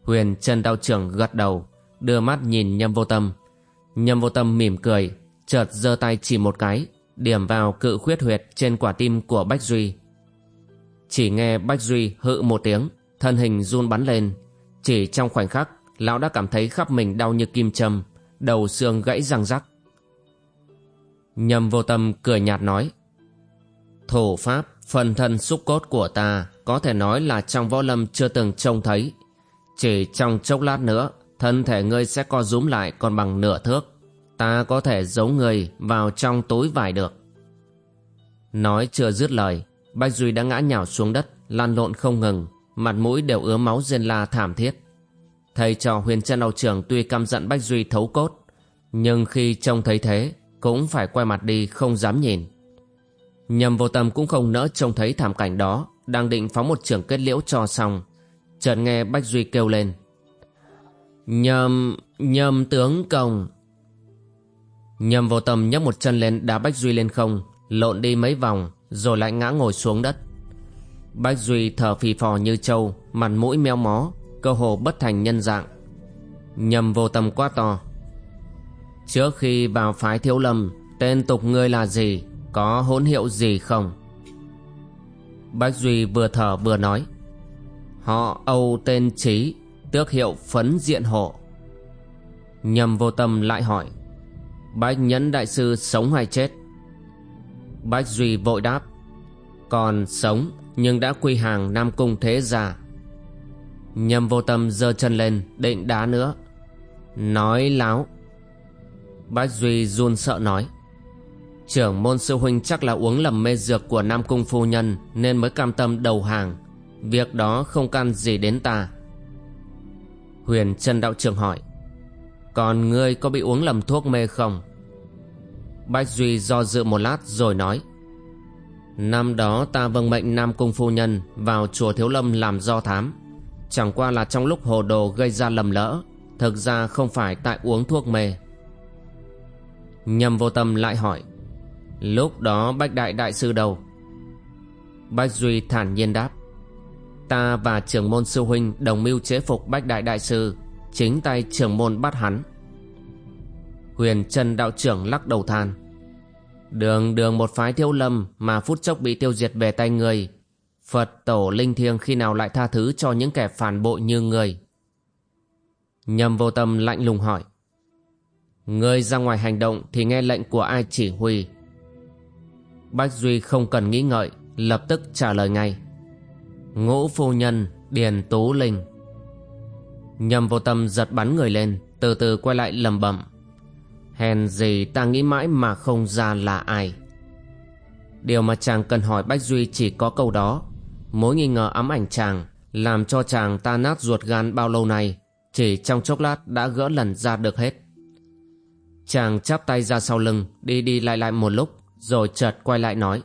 Huyền Trần Đạo Trưởng gật đầu, Đưa mắt nhìn nhâm vô tâm. Nhâm vô tâm mỉm cười, chợt giơ tay chỉ một cái, điểm vào cự khuyết huyệt trên quả tim của bách duy. Chỉ nghe bách duy hự một tiếng, thân hình run bắn lên. Chỉ trong khoảnh khắc, lão đã cảm thấy khắp mình đau như kim châm, đầu xương gãy răng rắc nhầm vô tâm cười nhạt nói. Thủ pháp, phần thân xúc cốt của ta có thể nói là trong võ lâm chưa từng trông thấy. Chỉ trong chốc lát nữa, thân thể ngươi sẽ co rúm lại còn bằng nửa thước. Ta có thể giấu người vào trong túi vải được. Nói chưa dứt lời, bách duy đã ngã nhào xuống đất, lăn lộn không ngừng, mặt mũi đều ứa máu rên la thảm thiết. Thầy trò huyền chân đầu trưởng tuy căm giận bách duy thấu cốt, nhưng khi trông thấy thế cũng phải quay mặt đi không dám nhìn. Nhầm vô tâm cũng không nỡ trông thấy thảm cảnh đó, đang định phóng một trường kết liễu cho xong, chợt nghe bách duy kêu lên. Nhầm nhầm tướng công. Nhầm vô tâm nhấc một chân lên đá Bách Duy lên không, Lộn đi mấy vòng, Rồi lại ngã ngồi xuống đất. Bách Duy thở phì phò như trâu, Mặt mũi meo mó, Cơ hồ bất thành nhân dạng. Nhầm vô tâm quá to Trước khi vào phái thiếu lâm, Tên tục ngươi là gì? Có hỗn hiệu gì không? Bách Duy vừa thở vừa nói. Họ Âu tên Trí Tước hiệu phấn diện hộ. Nhầm vô tâm lại hỏi. Bách nhẫn đại sư sống hay chết? Bách Duy vội đáp. Còn sống, nhưng đã quy hàng Nam Cung thế gia. Nhầm vô tâm giơ chân lên, định đá nữa. Nói láo. Bách Duy run sợ nói. Trưởng môn sư huynh chắc là uống lầm mê dược của Nam Cung phu nhân Nên mới cam tâm đầu hàng. Việc đó không can gì đến ta. Huyền Trân Đạo Trường hỏi. Còn ngươi có bị uống lầm thuốc mê không? Bách Duy do dự một lát rồi nói. Năm đó ta vâng mệnh Nam Cung Phu Nhân vào chùa Thiếu Lâm làm do thám. Chẳng qua là trong lúc hồ đồ gây ra lầm lỡ, Thực ra không phải tại uống thuốc mê. Nhầm vô tâm lại hỏi. Lúc đó Bách Đại Đại Sư đâu? Bách Duy thản nhiên đáp. Ta và trưởng môn sư huynh đồng mưu chế phục Bách Đại Đại Sư, Chính tay trưởng môn bắt hắn. Huyền Trần Đạo trưởng lắc đầu than. Đường đường một phái thiếu lâm Mà phút chốc bị tiêu diệt về tay người. Phật tổ linh thiêng khi nào lại tha thứ cho những kẻ phản bội như người? Nhầm vô tâm lạnh lùng hỏi. Ngươi ra ngoài hành động thì nghe lệnh của ai chỉ huy. Bách Duy không cần nghĩ ngợi, Lập tức trả lời ngay. Ngũ phu nhân Điền Tú Linh. Nhầm vô tâm giật bắn người lên, Từ từ quay lại lầm bẩm. Hèn gì ta nghĩ mãi mà không ra là ai? Điều mà chàng cần hỏi Bách Duy chỉ có câu đó. Mối nghi ngờ ám ảnh chàng Làm cho chàng ta nát ruột gan bao lâu nay, Chỉ trong chốc lát đã gỡ lần ra được hết. Chàng chắp tay ra sau lưng, Đi đi lại lại một lúc, Rồi chợt quay lại nói.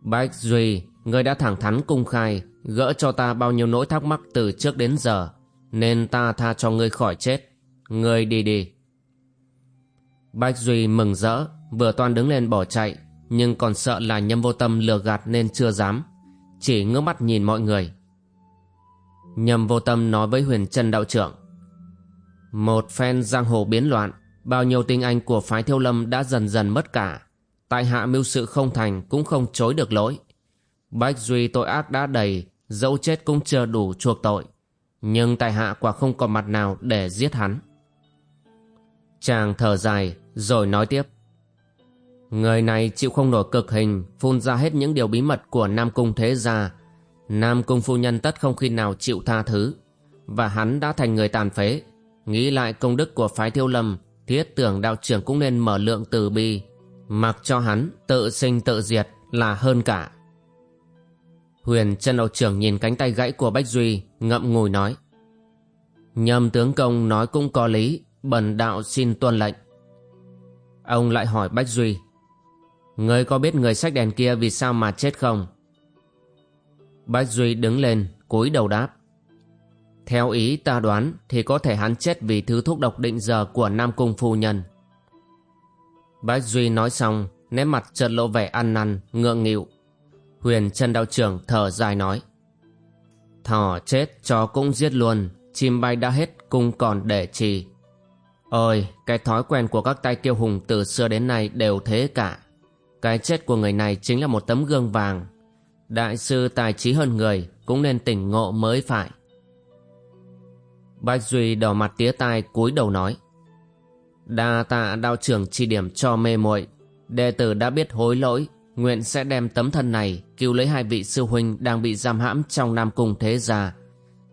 Bách Duy, Ngươi đã thẳng thắn cung khai, Gỡ cho ta bao nhiêu nỗi thắc mắc từ trước đến giờ, Nên ta tha cho ngươi khỏi chết. Ngươi đi đi. Bách Duy mừng rỡ, Vừa toan đứng lên bỏ chạy, Nhưng còn sợ là nhâm vô tâm lừa gạt nên chưa dám, Chỉ ngước mắt nhìn mọi người. Nhâm vô tâm nói với huyền Trân đạo trưởng. Một phen giang hồ biến loạn, Bao nhiêu tinh anh của phái thiêu lâm đã dần dần mất cả. Tại hạ mưu sự không thành cũng không chối được lỗi. Bách Duy tội ác đã đầy, Dẫu chết cũng chưa đủ chuộc tội. Nhưng tại hạ quả không còn mặt nào để giết hắn. Chàng thở dài, rồi nói tiếp. Người này chịu không nổi cực hình, Phun ra hết những điều bí mật của Nam Cung Thế Gia. Nam Cung Phu Nhân tất không khi nào chịu tha thứ, Và hắn đã thành người tàn phế. Nghĩ lại công đức của phái thiêu lâm, Thiết tưởng đạo trưởng cũng nên mở lượng từ bi. Mặc cho hắn tự sinh tự diệt là hơn cả. Huyền chân đạo trưởng nhìn cánh tay gãy của Bách Duy, Ngậm ngùi nói. Nhâm tướng công nói cũng có lý, Bần đạo xin tuân lệnh. Ông lại hỏi Bách Duy. Ngươi có biết người sách đèn kia vì sao mà chết không? Bách Duy đứng lên, cúi đầu đáp. Theo ý ta đoán thì có thể hắn chết vì thứ thuốc độc định giờ của Nam Cung Phu Nhân Bách Duy nói xong nét mặt chợt lộ vẻ ăn năn ngượng nghịu Huyền chân Đạo Trưởng thở dài nói Thỏ chết chó cũng giết luôn Chim bay đã hết cung còn để chi Ôi, cái thói quen của các tay kiêu hùng từ xưa đến nay đều thế cả. Cái chết của người này chính là một tấm gương vàng. Đại sư tài trí hơn người cũng nên tỉnh ngộ mới phải. Bách Duy đỏ mặt tía tai cúi đầu nói. Đa tạ đạo trưởng chỉ điểm cho mê muội Đệ tử đã biết hối lỗi, nguyện sẽ đem tấm thân này cứu lấy hai vị sư huynh đang bị giam hãm trong Nam Cung Thế Gia.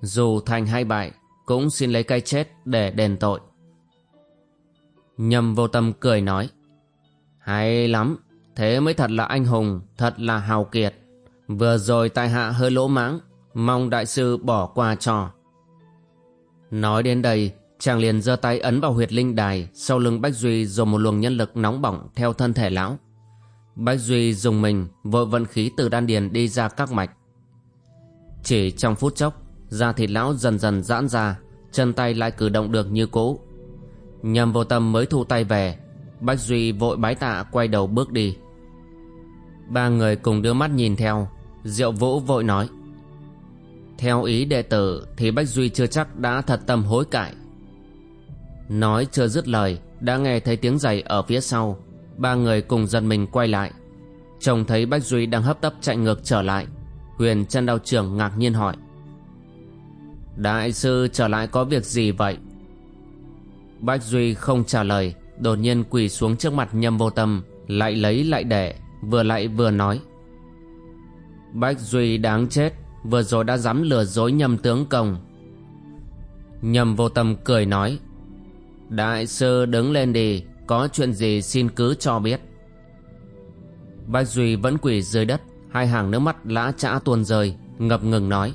Dù thành hay bại, cũng xin lấy cái chết để đền tội. Nhầm vô tâm cười nói Hay lắm Thế mới thật là anh hùng Thật là hào kiệt Vừa rồi tai hạ hơi lỗ mãng Mong đại sư bỏ qua cho Nói đến đây, Chàng liền giơ tay ấn vào huyệt linh đài, Sau lưng Bách Duy rồi một luồng nhân lực nóng bỏng Theo thân thể lão. Bách Duy dùng mình Vội vận khí từ đan điền đi ra các mạch. Chỉ trong phút chốc, Da thịt lão dần dần giãn ra, Chân tay lại cử động được như cũ. Nhầm vô tâm mới thu tay về, Bách Duy vội bái tạ quay đầu bước đi. Ba người cùng đưa mắt nhìn theo, Diệu Vũ vội nói theo ý đệ tử Thì Bách Duy chưa chắc đã thật tâm hối cải. Nói chưa dứt lời, Đã nghe thấy tiếng giày ở phía sau. Ba người cùng dần mình quay lại. Trông thấy Bách Duy đang hấp tấp chạy ngược trở lại, Huyền chân đau trưởng ngạc nhiên hỏi. Đại sư trở lại có việc gì vậy? Bách Duy không trả lời, Đột nhiên quỳ xuống trước mặt nhâm vô tâm, Lại lấy lại để Vừa lại vừa nói. Bách Duy đáng chết Vừa rồi đã dám lừa dối nhầm tướng công nhầm vô tâm cười nói, Đại sư đứng lên đi, Có chuyện gì xin cứ cho biết Bách Duy vẫn quỳ dưới đất, Hai hàng nước mắt lã chã tuôn rơi, Ngập ngừng nói,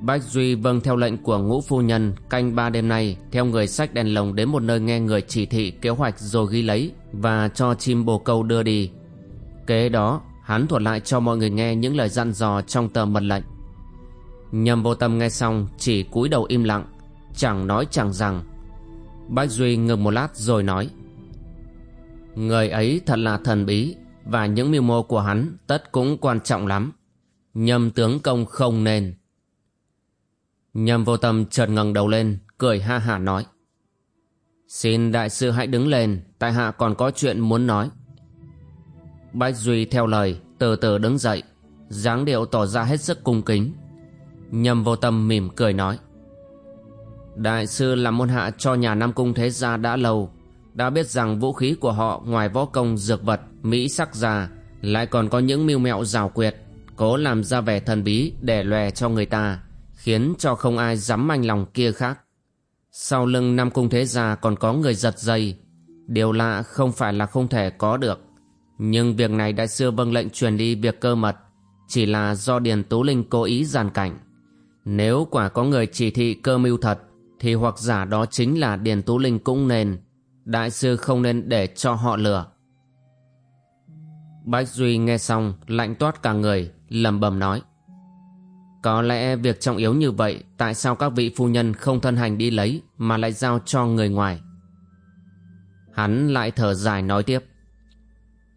Bách Duy vâng theo lệnh của ngũ phu nhân, canh ba đêm nay, theo người sách đèn lồng đến một nơi nghe người chỉ thị kế hoạch rồi ghi lấy và cho chim bồ câu đưa đi. Kế đó hắn thuật lại cho mọi người nghe những lời dặn dò trong tờ mật lệnh. Nhầm vô tâm nghe xong chỉ cúi đầu im lặng, chẳng nói chẳng rằng. Bách Duy ngừng một lát rồi nói. Người ấy thật là thần bí và những mưu mô của hắn tất cũng quan trọng lắm. Nhầm tướng công không nên. Nhầm vô tâm chợt ngẩng đầu lên, cười ha hả nói. Xin đại sư hãy đứng lên, tại hạ còn có chuyện muốn nói. Bách Duy theo lời, từ từ đứng dậy, dáng điệu tỏ ra hết sức cung kính. Nhầm vô tâm mỉm cười nói. Đại sư làm môn hạ cho nhà Nam Cung Thế Gia đã lâu, đã biết rằng vũ khí của họ ngoài võ công dược vật, mỹ sắc già, lại còn có những mưu mẹo rào quyệt, cố làm ra vẻ thần bí để lòe cho người ta khiến cho không ai dám manh lòng kia khác. Sau lưng Nam Cung Thế Gia còn có người giật dây, điều lạ không phải là không thể có được. Nhưng việc này đại sư vâng lệnh truyền đi việc cơ mật, chỉ là do Điền Tú Linh cố ý giàn cảnh. Nếu quả có người chỉ thị cơ mưu thật, thì hoặc giả đó chính là Điền Tú Linh cũng nên, đại sư không nên để cho họ lừa. Bách Duy nghe xong, lạnh toát cả người, lầm bầm nói. Có lẽ việc trọng yếu như vậy tại sao các vị phu nhân không thân hành đi lấy mà lại giao cho người ngoài. Hắn lại thở dài nói tiếp.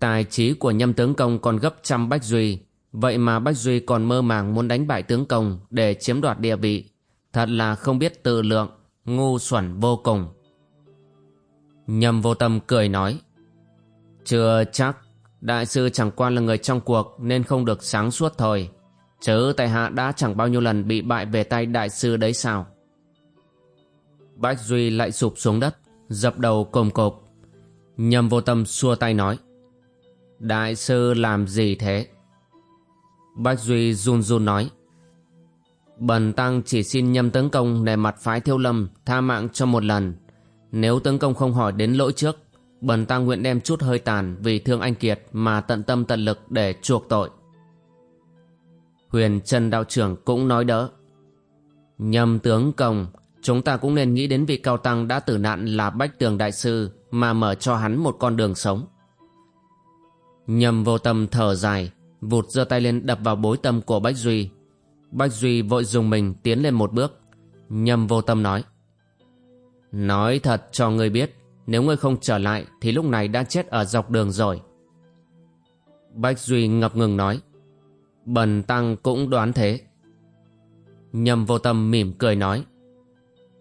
Tài trí của nhâm tướng công còn gấp trăm Bách Duy, vậy mà Bách Duy còn mơ màng muốn đánh bại tướng công để chiếm đoạt địa vị. Thật là không biết tự lượng, ngu xuẩn vô cùng. Nhâm vô tâm cười nói. Chưa chắc, đại sư chẳng qua là người trong cuộc nên không được sáng suốt thôi. Chớ tại hạ đã chẳng bao nhiêu lần bị bại về tay đại sư đấy sao Bách Duy lại sụp xuống đất Dập đầu cồm cộp nhâm vô tâm xua tay nói Đại sư làm gì thế Bách Duy run run nói Bần tăng chỉ xin nhâm tấn công để mặt phái thiêu lâm tha mạng cho một lần Nếu tấn công không hỏi đến lỗi trước Bần tăng nguyện đem chút hơi tàn vì thương anh Kiệt mà tận tâm tận lực để chuộc tội Huyền Trần đạo trưởng cũng nói đỡ. Nhâm tướng công, chúng ta cũng nên nghĩ đến vị cao tăng đã tử nạn là Bách Tường Đại Sư mà mở cho hắn một con đường sống. Nhâm vô tâm thở dài, vụt giơ tay lên đập vào bối tâm của Bách Duy. Bách Duy vội dùng mình tiến lên một bước. Nhâm vô tâm nói. Nói thật cho ngươi biết, nếu ngươi không trở lại thì lúc này đã chết ở dọc đường rồi. Bách Duy ngập ngừng nói. Bần tăng cũng đoán thế. Nhầm vô tâm mỉm cười nói.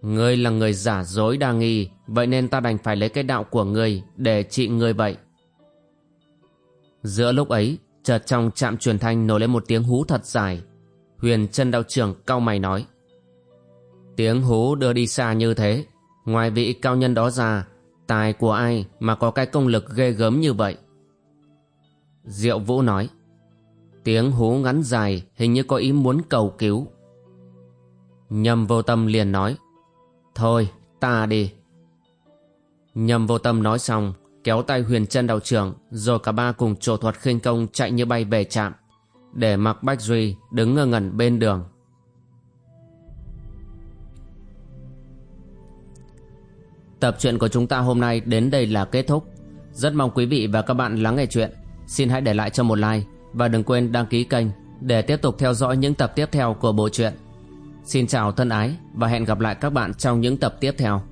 Ngươi là người giả dối đa nghi, vậy nên ta đành phải lấy cái đạo của ngươi để trị ngươi vậy. Giữa lúc ấy, chợt trong trạm truyền thanh nổi lên một tiếng hú thật dài. Huyền chân đạo trưởng cao mày nói. Tiếng hú đưa đi xa như thế, ngoài vị cao nhân đó ra, tài của ai mà có cái công lực ghê gớm như vậy? Diệu Vũ nói. Tiếng hú ngắn dài hình như có ý muốn cầu cứu. Nhâm vô tâm liền nói Thôi ta đi Nhâm vô tâm nói xong Kéo tay huyền chân đạo trưởng, Rồi cả ba cùng trổ thuật khinh công chạy như bay về trạm, Để mặc Bách Duy đứng ngơ ngẩn bên đường Tập truyện của chúng ta hôm nay đến đây là kết thúc Rất mong quý vị và các bạn lắng nghe chuyện Xin hãy để lại cho một like và đừng quên đăng ký kênh để tiếp tục theo dõi những tập tiếp theo của bộ truyện. Xin chào thân ái và hẹn gặp lại các bạn trong những tập tiếp theo.